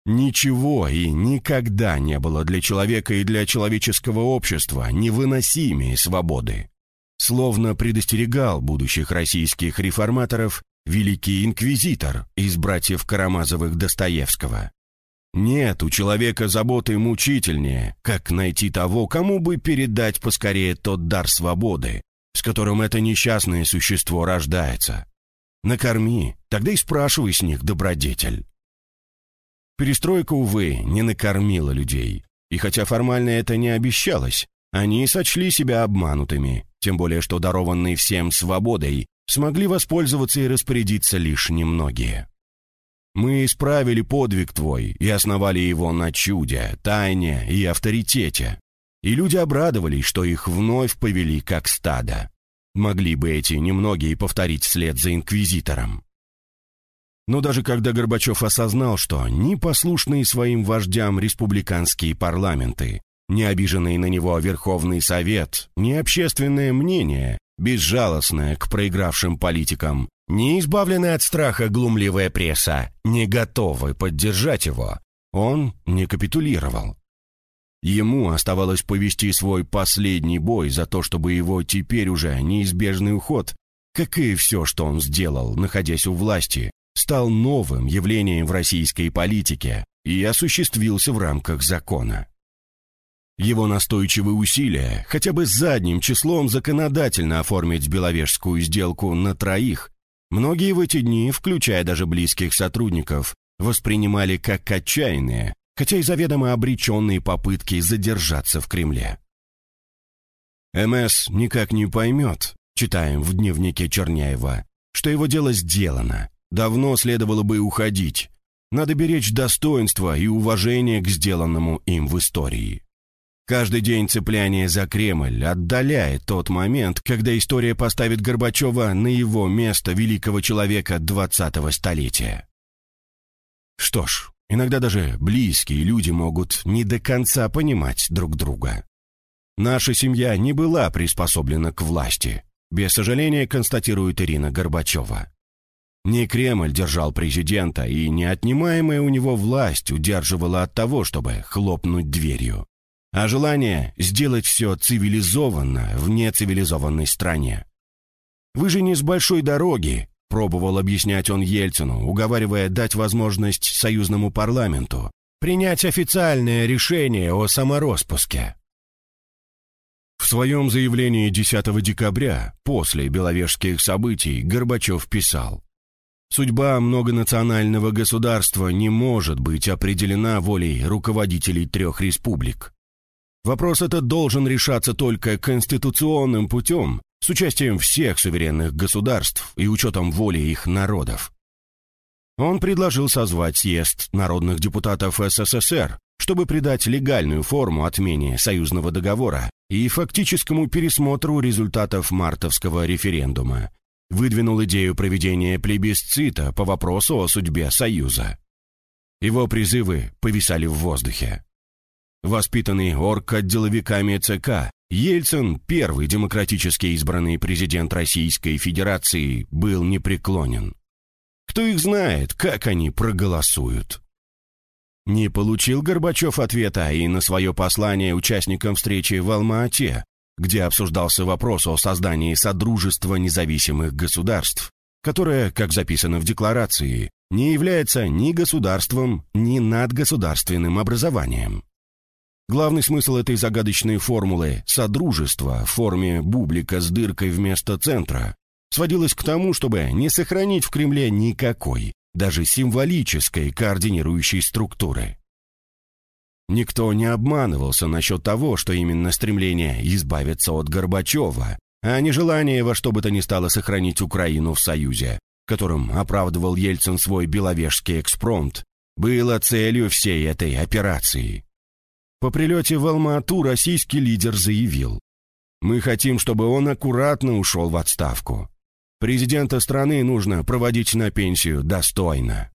Ничего и никогда не было для человека и для человеческого общества невыносимее свободы. Словно предостерегал будущих российских реформаторов великий инквизитор из братьев Карамазовых Достоевского. Нет у человека заботы мучительнее, как найти того, кому бы передать поскорее тот дар свободы, с которым это несчастное существо рождается. Накорми, тогда и спрашивай с них добродетель. Перестройка, увы, не накормила людей. И хотя формально это не обещалось, они сочли себя обманутыми, тем более что дарованные всем свободой смогли воспользоваться и распорядиться лишь немногие. Мы исправили подвиг твой и основали его на чуде, тайне и авторитете. И люди обрадовались, что их вновь повели как стадо. Могли бы эти немногие повторить вслед за инквизитором. Но даже когда Горбачев осознал, что ни послушные своим вождям республиканские парламенты, ни обиженный на него Верховный Совет, ни общественное мнение, безжалостное к проигравшим политикам, ни избавленная от страха глумливая пресса, не готовы поддержать его, он не капитулировал. Ему оставалось повести свой последний бой за то, чтобы его теперь уже неизбежный уход, как и все, что он сделал, находясь у власти, стал новым явлением в российской политике и осуществился в рамках закона. Его настойчивые усилия хотя бы задним числом законодательно оформить Беловежскую сделку на троих, многие в эти дни, включая даже близких сотрудников, воспринимали как отчаянные, хотя и заведомо обреченные попытки задержаться в Кремле. МС никак не поймет, читаем в дневнике Черняева, что его дело сделано, Давно следовало бы уходить. Надо беречь достоинство и уважение к сделанному им в истории. Каждый день цепляние за Кремль отдаляет тот момент, когда история поставит Горбачева на его место великого человека 20-го столетия. Что ж, иногда даже близкие люди могут не до конца понимать друг друга. Наша семья не была приспособлена к власти, без сожаления констатирует Ирина Горбачева. Не Кремль держал президента, и неотнимаемая у него власть удерживала от того, чтобы хлопнуть дверью. А желание сделать все цивилизованно в нецивилизованной стране. «Вы же не с большой дороги», — пробовал объяснять он Ельцину, уговаривая дать возможность союзному парламенту принять официальное решение о самороспуске. В своем заявлении 10 декабря, после беловежских событий, Горбачев писал «Судьба многонационального государства не может быть определена волей руководителей трех республик. Вопрос этот должен решаться только конституционным путем с участием всех суверенных государств и учетом воли их народов. Он предложил созвать съезд народных депутатов СССР, чтобы придать легальную форму отмене союзного договора и фактическому пересмотру результатов мартовского референдума. Выдвинул идею проведения плебисцита по вопросу о судьбе Союза. Его призывы повисали в воздухе. Воспитанный орг-отделовиками ЦК, Ельцин, первый демократически избранный президент Российской Федерации, был непреклонен. Кто их знает, как они проголосуют? Не получил Горбачев ответа и на свое послание участникам встречи в Алма-Ате, где обсуждался вопрос о создании Содружества независимых государств, которое, как записано в декларации, не является ни государством, ни надгосударственным образованием. Главный смысл этой загадочной формулы «содружество» в форме бублика с дыркой вместо центра сводилось к тому, чтобы не сохранить в Кремле никакой, даже символической координирующей структуры. Никто не обманывался насчет того, что именно стремление избавиться от Горбачева, а не желание во что бы то ни стало сохранить Украину в Союзе, которым оправдывал Ельцин свой беловежский экспромт, было целью всей этой операции. По прилете в Алма-Ату российский лидер заявил, «Мы хотим, чтобы он аккуратно ушел в отставку. Президента страны нужно проводить на пенсию достойно».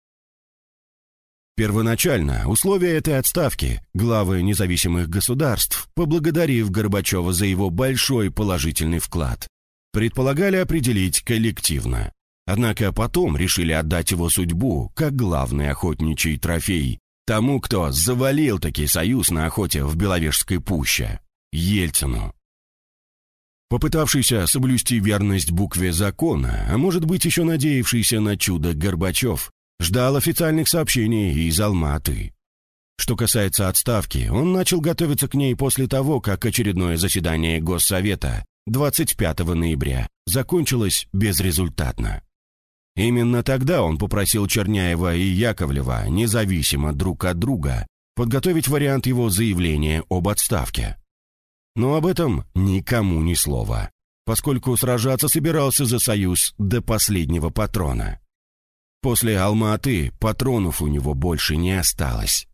Первоначально условия этой отставки главы независимых государств, поблагодарив Горбачева за его большой положительный вклад, предполагали определить коллективно. Однако потом решили отдать его судьбу как главный охотничий трофей Тому, кто завалил таки союз на охоте в Беловежской пуще. Ельцину. Попытавшийся соблюсти верность букве закона, а может быть еще надеявшийся на чудо Горбачев, ждал официальных сообщений из Алматы. Что касается отставки, он начал готовиться к ней после того, как очередное заседание Госсовета 25 ноября закончилось безрезультатно. Именно тогда он попросил Черняева и Яковлева, независимо друг от друга, подготовить вариант его заявления об отставке. Но об этом никому ни слова, поскольку сражаться собирался за союз до последнего патрона. После Алма-Аты патронов у него больше не осталось.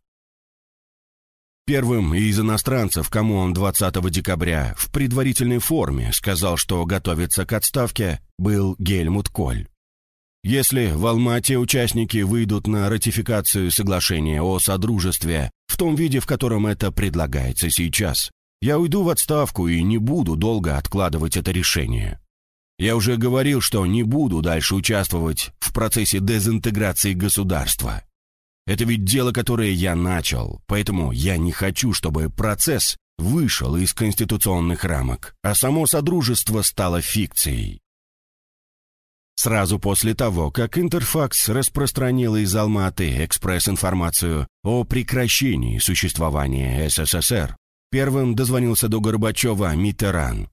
Первым из иностранцев, кому он 20 декабря в предварительной форме сказал, что готовится к отставке, был Гельмут Коль. Если в Алмате участники выйдут на ратификацию соглашения о содружестве в том виде, в котором это предлагается сейчас, я уйду в отставку и не буду долго откладывать это решение. Я уже говорил, что не буду дальше участвовать в процессе дезинтеграции государства. Это ведь дело, которое я начал, поэтому я не хочу, чтобы процесс вышел из конституционных рамок, а само содружество стало фикцией. Сразу после того, как Интерфакс распространила из Алматы экспресс-информацию о прекращении существования СССР, первым дозвонился до Горбачева Митеран.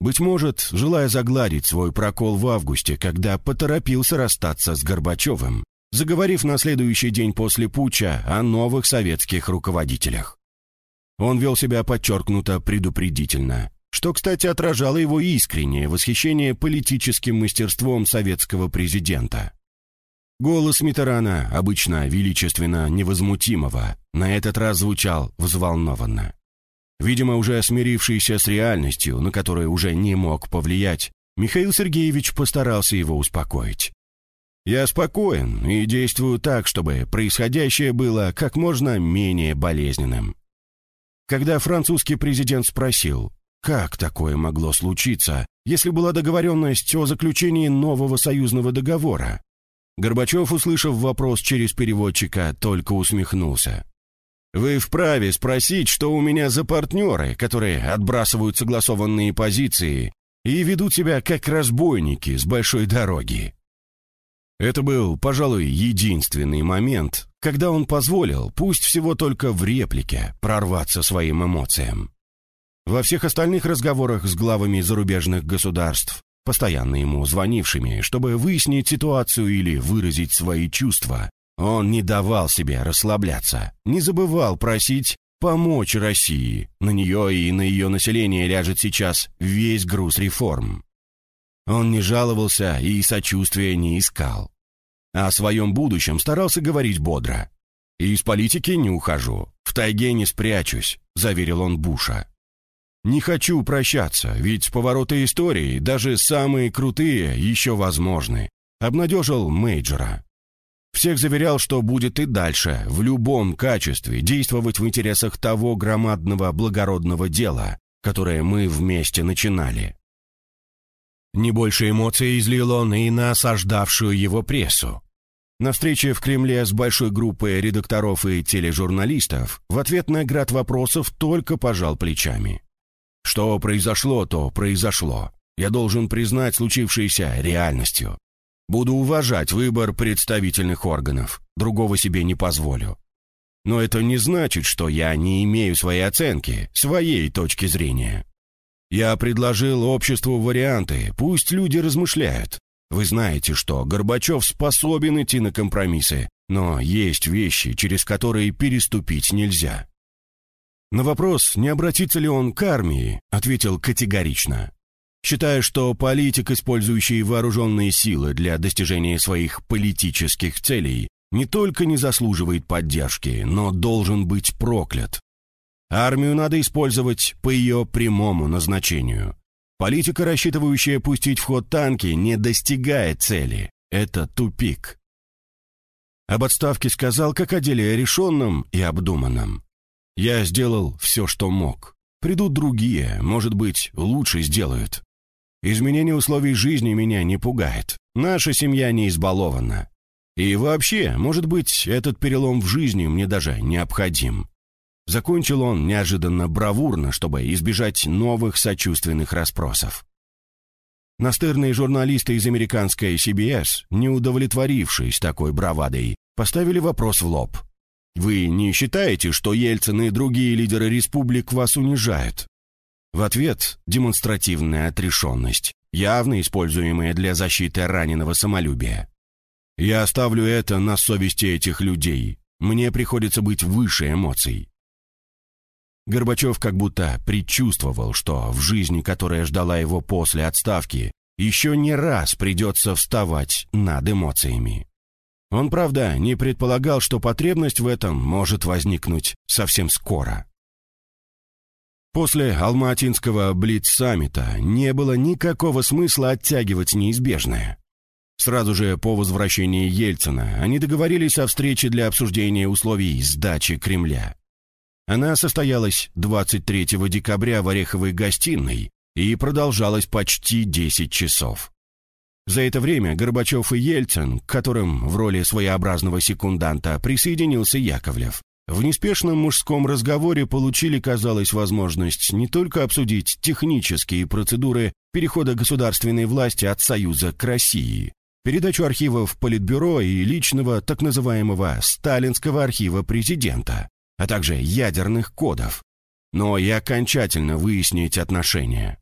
Быть может, желая загладить свой прокол в августе, когда поторопился расстаться с Горбачевым, заговорив на следующий день после путча о новых советских руководителях. Он вел себя подчеркнуто предупредительно, что, кстати, отражало его искреннее восхищение политическим мастерством советского президента. Голос Митерана, обычно величественно невозмутимого, на этот раз звучал взволнованно. Видимо, уже смирившийся с реальностью, на которую уже не мог повлиять, Михаил Сергеевич постарался его успокоить. «Я спокоен и действую так, чтобы происходящее было как можно менее болезненным». Когда французский президент спросил, как такое могло случиться, если была договоренность о заключении нового союзного договора? Горбачев, услышав вопрос через переводчика, только усмехнулся. Вы вправе спросить, что у меня за партнеры, которые отбрасывают согласованные позиции и ведут себя как разбойники с большой дороги. Это был, пожалуй, единственный момент, когда он позволил, пусть всего только в реплике, прорваться своим эмоциям. Во всех остальных разговорах с главами зарубежных государств, постоянно ему звонившими, чтобы выяснить ситуацию или выразить свои чувства, он не давал себе расслабляться, не забывал просить помочь России. На нее и на ее население ляжет сейчас весь груз реформ. Он не жаловался и сочувствия не искал. О своем будущем старался говорить бодро. «Из политики не ухожу, в тайге не спрячусь», — заверил он Буша. «Не хочу прощаться, ведь повороты истории, даже самые крутые, еще возможны», — обнадежил Мейджора. Всех заверял, что будет и дальше, в любом качестве, действовать в интересах того громадного благородного дела, которое мы вместе начинали. Не больше эмоций излил он и на осаждавшую его прессу. На встрече в Кремле с большой группой редакторов и тележурналистов в ответ на град вопросов только пожал плечами. Что произошло, то произошло. Я должен признать случившееся реальностью. Буду уважать выбор представительных органов, другого себе не позволю. Но это не значит, что я не имею своей оценки, своей точки зрения. Я предложил обществу варианты, пусть люди размышляют. Вы знаете, что Горбачев способен идти на компромиссы, но есть вещи, через которые переступить нельзя. На вопрос, не обратится ли он к армии, ответил категорично считая, что политик, использующий вооруженные силы для достижения своих политических целей, не только не заслуживает поддержки, но должен быть проклят. Армию надо использовать по ее прямому назначению. Политика, рассчитывающая пустить в ход танки, не достигает цели. Это тупик. Об отставке сказал как о деле решенном и обдуманном. Я сделал все, что мог. Придут другие, может быть, лучше сделают. Изменение условий жизни меня не пугает. Наша семья не избалована. И вообще, может быть, этот перелом в жизни мне даже необходим. Закончил он неожиданно бравурно, чтобы избежать новых сочувственных расспросов. Настырные журналисты из американской CBS, не удовлетворившись такой бравадой, поставили вопрос в лоб. «Вы не считаете, что Ельцин и другие лидеры республик вас унижают?» В ответ демонстративная отрешенность, явно используемая для защиты раненого самолюбия. Я оставлю это на совести этих людей. Мне приходится быть выше эмоций. Горбачев как будто предчувствовал, что в жизни, которая ждала его после отставки, еще не раз придется вставать над эмоциями. Он, правда, не предполагал, что потребность в этом может возникнуть совсем скоро. После Алматинского Блиц-саммита не было никакого смысла оттягивать неизбежное. Сразу же по возвращении Ельцина они договорились о встрече для обсуждения условий сдачи Кремля. Она состоялась 23 декабря в Ореховой гостиной и продолжалась почти 10 часов. За это время Горбачев и Ельцин, к которым в роли своеобразного секунданта присоединился Яковлев, в неспешном мужском разговоре получили, казалось, возможность не только обсудить технические процедуры перехода государственной власти от Союза к России, передачу архивов Политбюро и личного так называемого «сталинского архива президента», а также ядерных кодов, но и окончательно выяснить отношения.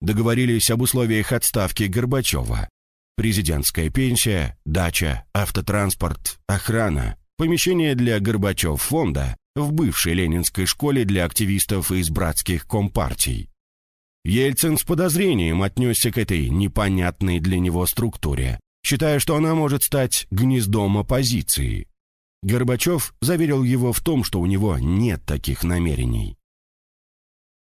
Договорились об условиях отставки Горбачева. Президентская пенсия, дача, автотранспорт, охрана, помещение для Горбачев фонда в бывшей ленинской школе для активистов из братских компартий. Ельцин с подозрением отнесся к этой непонятной для него структуре, считая, что она может стать гнездом оппозиции. Горбачев заверил его в том, что у него нет таких намерений.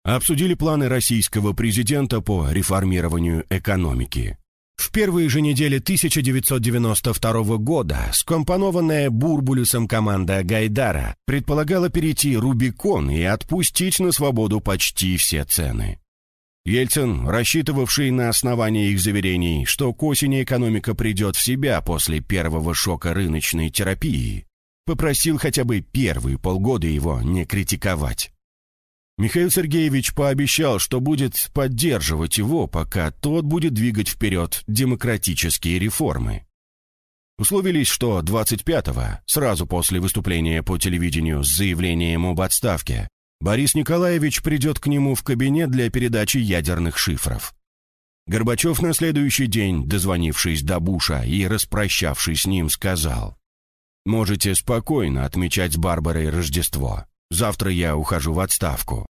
Обсудили планы российского президента по реформированию экономики. В первые же недели 1992 года скомпонованная Бурбулюсом команда Гайдара предполагала перейти Рубикон и отпустить на свободу почти все цены. Ельцин, рассчитывавший на основании их заверений, что к осени экономика придет в себя после первого шока рыночной терапии, попросил хотя бы первые полгода его не критиковать. Михаил Сергеевич пообещал, что будет поддерживать его, пока тот будет двигать вперед демократические реформы. Условились, что 25-го, сразу после выступления по телевидению с заявлением об отставке, Борис Николаевич придет к нему в кабинет для передачи ядерных шифров. Горбачев на следующий день, дозвонившись до Буша и распрощавшись с ним, сказал, «Можете спокойно отмечать с Барбарой Рождество. Завтра я ухожу в отставку.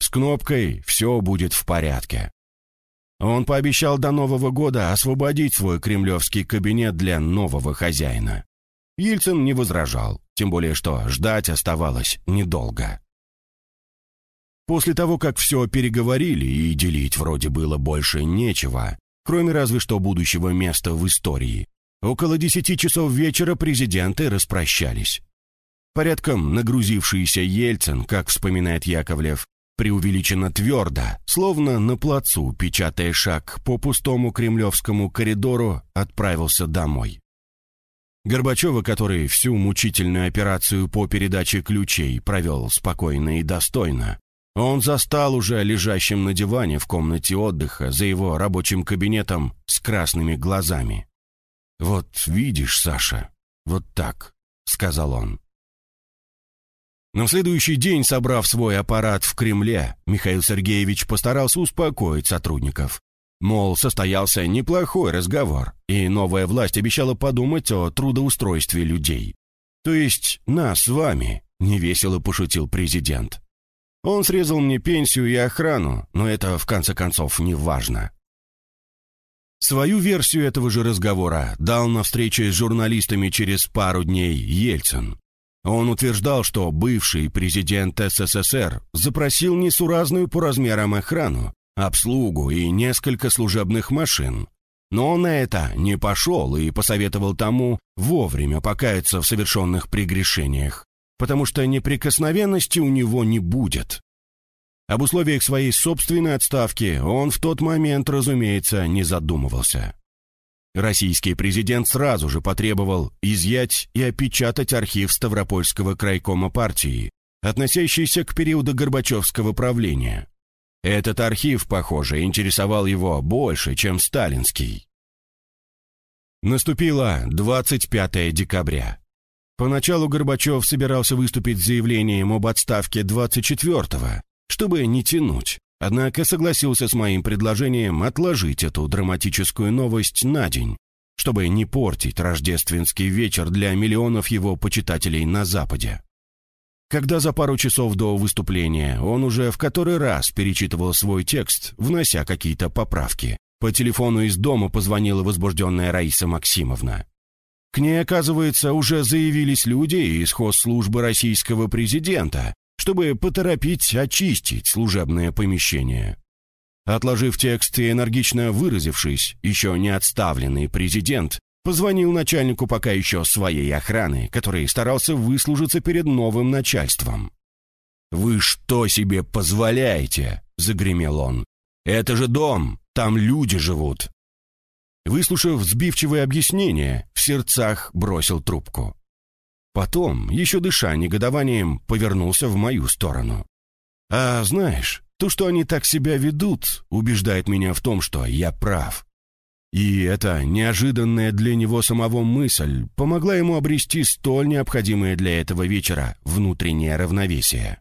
С кнопкой все будет в порядке». Он пообещал до Нового года освободить свой кремлевский кабинет для нового хозяина. Ельцин не возражал, тем более что ждать оставалось недолго. После того, как все переговорили и делить вроде было больше нечего, кроме разве что будущего места в истории, около десяти часов вечера президенты распрощались. Порядком нагрузившийся Ельцин, как вспоминает Яковлев, преувеличенно твердо, словно на плацу, печатая шаг по пустому кремлевскому коридору, отправился домой. Горбачева, который всю мучительную операцию по передаче ключей провел спокойно и достойно, он застал уже лежащим на диване в комнате отдыха за его рабочим кабинетом с красными глазами. «Вот видишь, Саша, вот так», — сказал он. На следующий день, собрав свой аппарат в Кремле, Михаил Сергеевич постарался успокоить сотрудников. Мол, состоялся неплохой разговор, и новая власть обещала подумать о трудоустройстве людей. То есть нас с вами, невесело пошутил президент. Он срезал мне пенсию и охрану, но это, в конце концов, не важно. Свою версию этого же разговора дал на встрече с журналистами через пару дней Ельцин. Он утверждал, что бывший президент СССР запросил несуразную по размерам охрану, обслугу и несколько служебных машин. Но он на это не пошел и посоветовал тому вовремя покаяться в совершенных прегрешениях потому что неприкосновенности у него не будет. Об условиях своей собственной отставки он в тот момент, разумеется, не задумывался. Российский президент сразу же потребовал изъять и опечатать архив Ставропольского крайкома партии, относящийся к периоду Горбачевского правления. Этот архив, похоже, интересовал его больше, чем сталинский. Наступило 25 декабря. Поначалу Горбачев собирался выступить с заявлением об отставке 24-го, чтобы не тянуть, однако согласился с моим предложением отложить эту драматическую новость на день, чтобы не портить рождественский вечер для миллионов его почитателей на Западе. Когда за пару часов до выступления он уже в который раз перечитывал свой текст, внося какие-то поправки, по телефону из дома позвонила возбужденная Раиса Максимовна. К ней, оказывается, уже заявились люди из хозслужбы российского президента, чтобы поторопить очистить служебное помещение. Отложив текст и энергично выразившись, еще не отставленный президент позвонил начальнику пока еще своей охраны, который старался выслужиться перед новым начальством. «Вы что себе позволяете?» — загремел он. «Это же дом, там люди живут, Выслушав сбивчивое объяснение, в сердцах бросил трубку. Потом, еще дыша негодованием, повернулся в мою сторону. «А знаешь, то, что они так себя ведут, убеждает меня в том, что я прав. И эта неожиданная для него самого мысль помогла ему обрести столь необходимое для этого вечера внутреннее равновесие.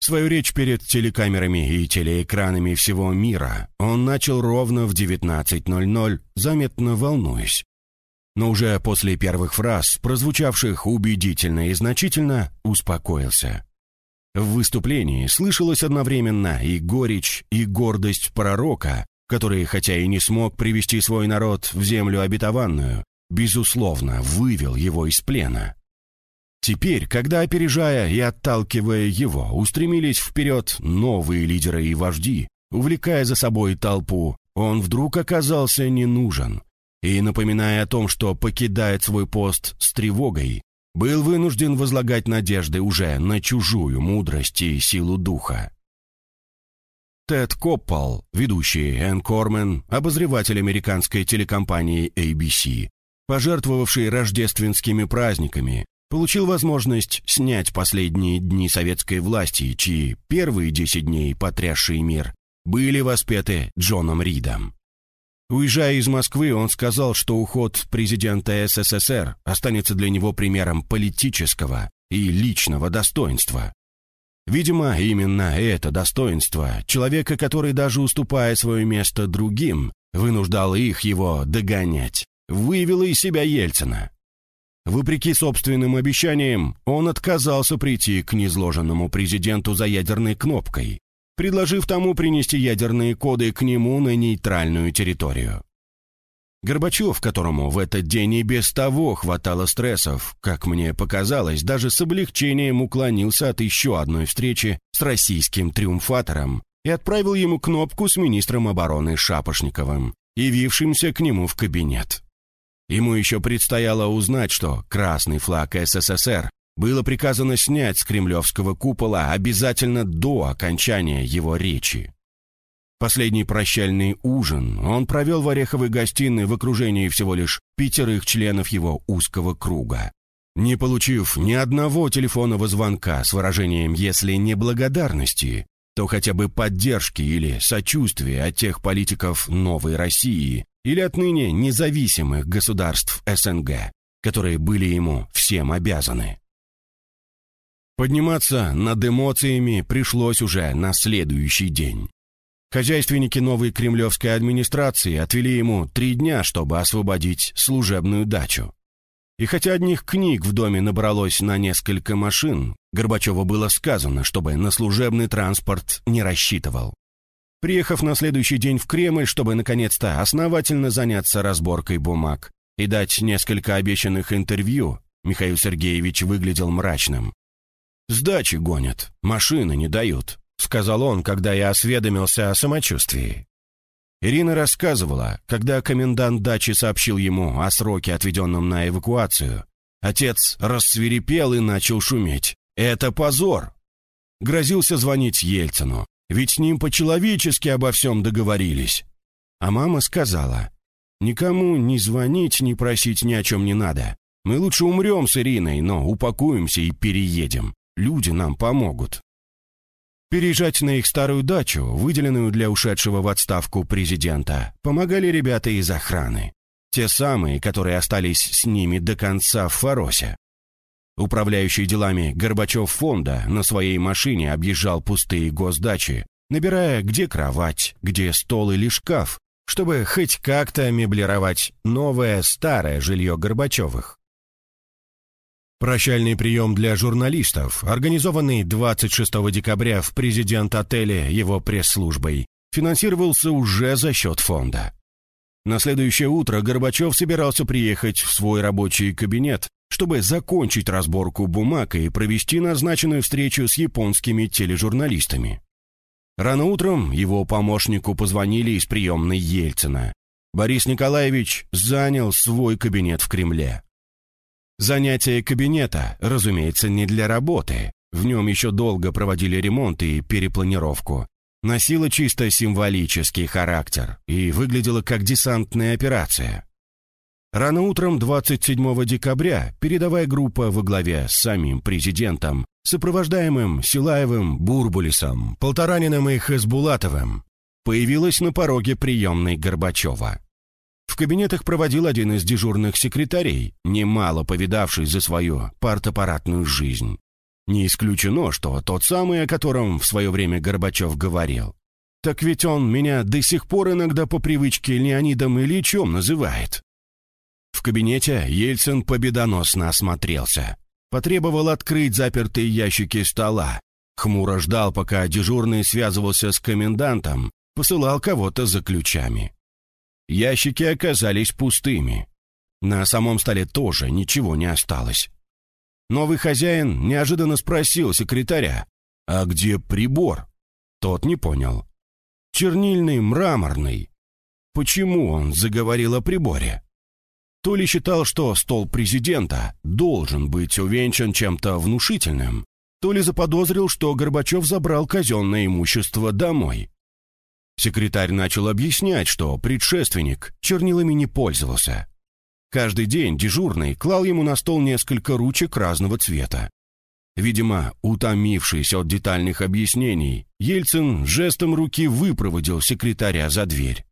Свою речь перед телекамерами и телеэкранами всего мира он начал ровно в 19.00, заметно волнуясь. Но уже после первых фраз, прозвучавших убедительно и значительно, успокоился. В выступлении слышалось одновременно и горечь, и гордость пророка, который, хотя и не смог привести свой народ в землю обетованную, безусловно, вывел его из плена. Теперь, когда, опережая и отталкивая его, устремились вперед новые лидеры и вожди, увлекая за собой толпу, он вдруг оказался не нужен. И, напоминая о том, что покидает свой пост с тревогой, был вынужден возлагать надежды уже на чужую мудрость и силу духа. Тед Коппал, ведущий Энн Кормен, обозреватель американской телекомпании ABC, пожертвовавший рождественскими праздниками, получил возможность снять последние дни советской власти, чьи первые 10 дней, потрясший мир, были воспеты Джоном Ридом. Уезжая из Москвы, он сказал, что уход президента СССР останется для него примером политического и личного достоинства. Видимо, именно это достоинство человека, который даже уступая свое место другим, вынуждал их его догонять, вывело из себя Ельцина. Вопреки собственным обещаниям, он отказался прийти к незложенному президенту за ядерной кнопкой, предложив тому принести ядерные коды к нему на нейтральную территорию. Горбачев, которому в этот день и без того хватало стрессов, как мне показалось, даже с облегчением уклонился от еще одной встречи с российским триумфатором и отправил ему кнопку с министром обороны Шапошниковым, явившимся к нему в кабинет. Ему еще предстояло узнать, что красный флаг СССР было приказано снять с кремлевского купола обязательно до окончания его речи. Последний прощальный ужин он провел в Ореховой гостиной в окружении всего лишь пятерых членов его узкого круга. Не получив ни одного телефонного звонка с выражением «если не благодарности», то хотя бы поддержки или сочувствия от тех политиков новой России или отныне независимых государств СНГ, которые были ему всем обязаны. Подниматься над эмоциями пришлось уже на следующий день. Хозяйственники новой кремлевской администрации отвели ему три дня, чтобы освободить служебную дачу. И хотя одних книг в доме набралось на несколько машин, Горбачеву было сказано, чтобы на служебный транспорт не рассчитывал. Приехав на следующий день в Кремль, чтобы наконец-то основательно заняться разборкой бумаг и дать несколько обещанных интервью, Михаил Сергеевич выглядел мрачным. «Сдачи гонят, машины не дают», — сказал он, когда я осведомился о самочувствии. Ирина рассказывала, когда комендант дачи сообщил ему о сроке, отведенном на эвакуацию. Отец рассверепел и начал шуметь. «Это позор!» Грозился звонить Ельцину, ведь с ним по-человечески обо всем договорились. А мама сказала, «Никому ни звонить, ни просить ни о чем не надо. Мы лучше умрем с Ириной, но упакуемся и переедем. Люди нам помогут». Переезжать на их старую дачу, выделенную для ушедшего в отставку президента, помогали ребята из охраны. Те самые, которые остались с ними до конца в Фаросе. Управляющий делами Горбачев фонда на своей машине объезжал пустые госдачи, набирая где кровать, где стол или шкаф, чтобы хоть как-то меблировать новое старое жилье Горбачевых. Прощальный прием для журналистов, организованный 26 декабря в президент-отеле его пресс-службой, финансировался уже за счет фонда. На следующее утро Горбачев собирался приехать в свой рабочий кабинет, чтобы закончить разборку бумаг и провести назначенную встречу с японскими тележурналистами. Рано утром его помощнику позвонили из приемной Ельцина. Борис Николаевич занял свой кабинет в Кремле. Занятие кабинета, разумеется, не для работы. В нем еще долго проводили ремонт и перепланировку. Носило чисто символический характер и выглядело как десантная операция. Рано утром 27 декабря передовая группа во главе с самим президентом, сопровождаемым Силаевым, Бурбулисом, Полтораниным и Хасбулатовым, появилась на пороге приемной Горбачева. В кабинетах проводил один из дежурных секретарей, немало повидавший за свою партаппаратную жизнь. Не исключено, что тот самый, о котором в свое время Горбачев говорил. Так ведь он меня до сих пор иногда по привычке Леонидом Ильичем называет. В кабинете Ельцин победоносно осмотрелся. Потребовал открыть запертые ящики стола. Хмуро ждал, пока дежурный связывался с комендантом, посылал кого-то за ключами. Ящики оказались пустыми. На самом столе тоже ничего не осталось. Новый хозяин неожиданно спросил секретаря, «А где прибор?» Тот не понял. «Чернильный, мраморный». Почему он заговорил о приборе? То ли считал, что стол президента должен быть увенчан чем-то внушительным, то ли заподозрил, что Горбачев забрал казенное имущество домой. Секретарь начал объяснять, что предшественник чернилами не пользовался. Каждый день дежурный клал ему на стол несколько ручек разного цвета. Видимо, утомившись от детальных объяснений, Ельцин жестом руки выпроводил секретаря за дверь.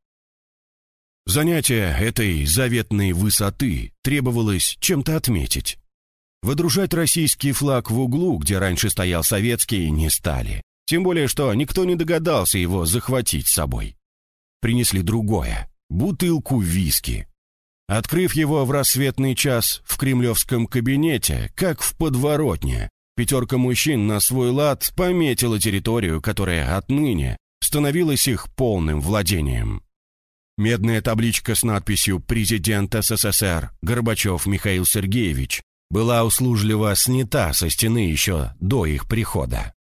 Занятие этой заветной высоты требовалось чем-то отметить. Выдружать российский флаг в углу, где раньше стоял советский, не стали. Тем более, что никто не догадался его захватить с собой. Принесли другое — бутылку виски. Открыв его в рассветный час в кремлевском кабинете, как в подворотне, пятерка мужчин на свой лад пометила территорию, которая отныне становилась их полным владением. Медная табличка с надписью «Президент СССР Горбачев Михаил Сергеевич» была услужливо снята со стены еще до их прихода.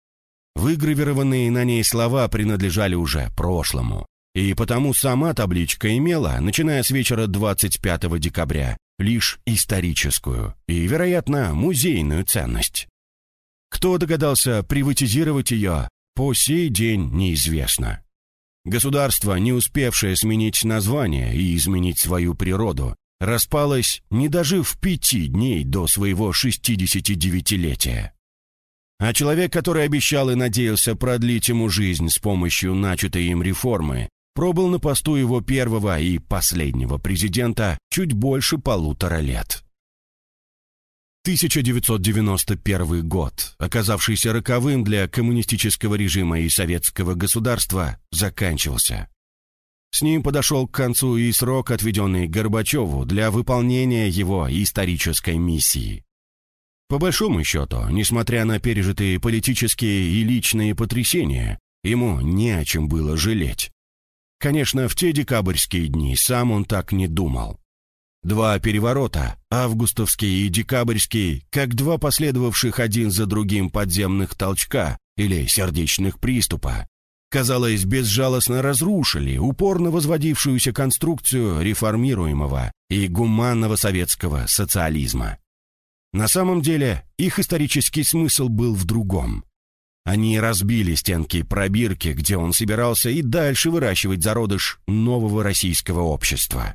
Выгравированные на ней слова принадлежали уже прошлому, и потому сама табличка имела, начиная с вечера 25 декабря, лишь историческую и, вероятно, музейную ценность. Кто догадался приватизировать ее, по сей день неизвестно. Государство, не успевшее сменить название и изменить свою природу, распалось, не дожив пяти дней до своего 69-летия. А человек, который обещал и надеялся продлить ему жизнь с помощью начатой им реформы, пробыл на посту его первого и последнего президента чуть больше полутора лет. 1991 год, оказавшийся роковым для коммунистического режима и советского государства, заканчивался. С ним подошел к концу и срок, отведенный Горбачеву для выполнения его исторической миссии. По большому счету, несмотря на пережитые политические и личные потрясения, ему не о чем было жалеть. Конечно, в те декабрьские дни сам он так не думал. Два переворота, августовский и декабрьский, как два последовавших один за другим подземных толчка или сердечных приступа, казалось, безжалостно разрушили упорно возводившуюся конструкцию реформируемого и гуманного советского социализма. На самом деле, их исторический смысл был в другом. Они разбили стенки пробирки, где он собирался и дальше выращивать зародыш нового российского общества.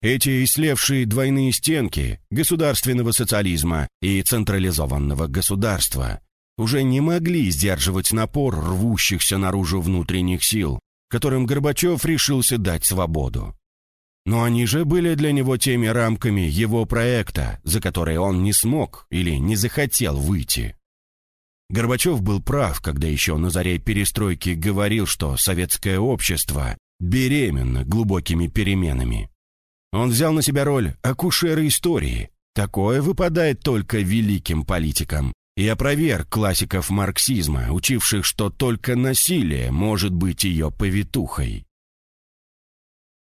Эти ислевшие двойные стенки государственного социализма и централизованного государства уже не могли сдерживать напор рвущихся наружу внутренних сил, которым Горбачев решился дать свободу. Но они же были для него теми рамками его проекта, за которые он не смог или не захотел выйти. Горбачев был прав, когда еще на заре перестройки говорил, что советское общество беременно глубокими переменами. Он взял на себя роль акушера истории. Такое выпадает только великим политикам. И опроверг классиков марксизма, учивших, что только насилие может быть ее повитухой.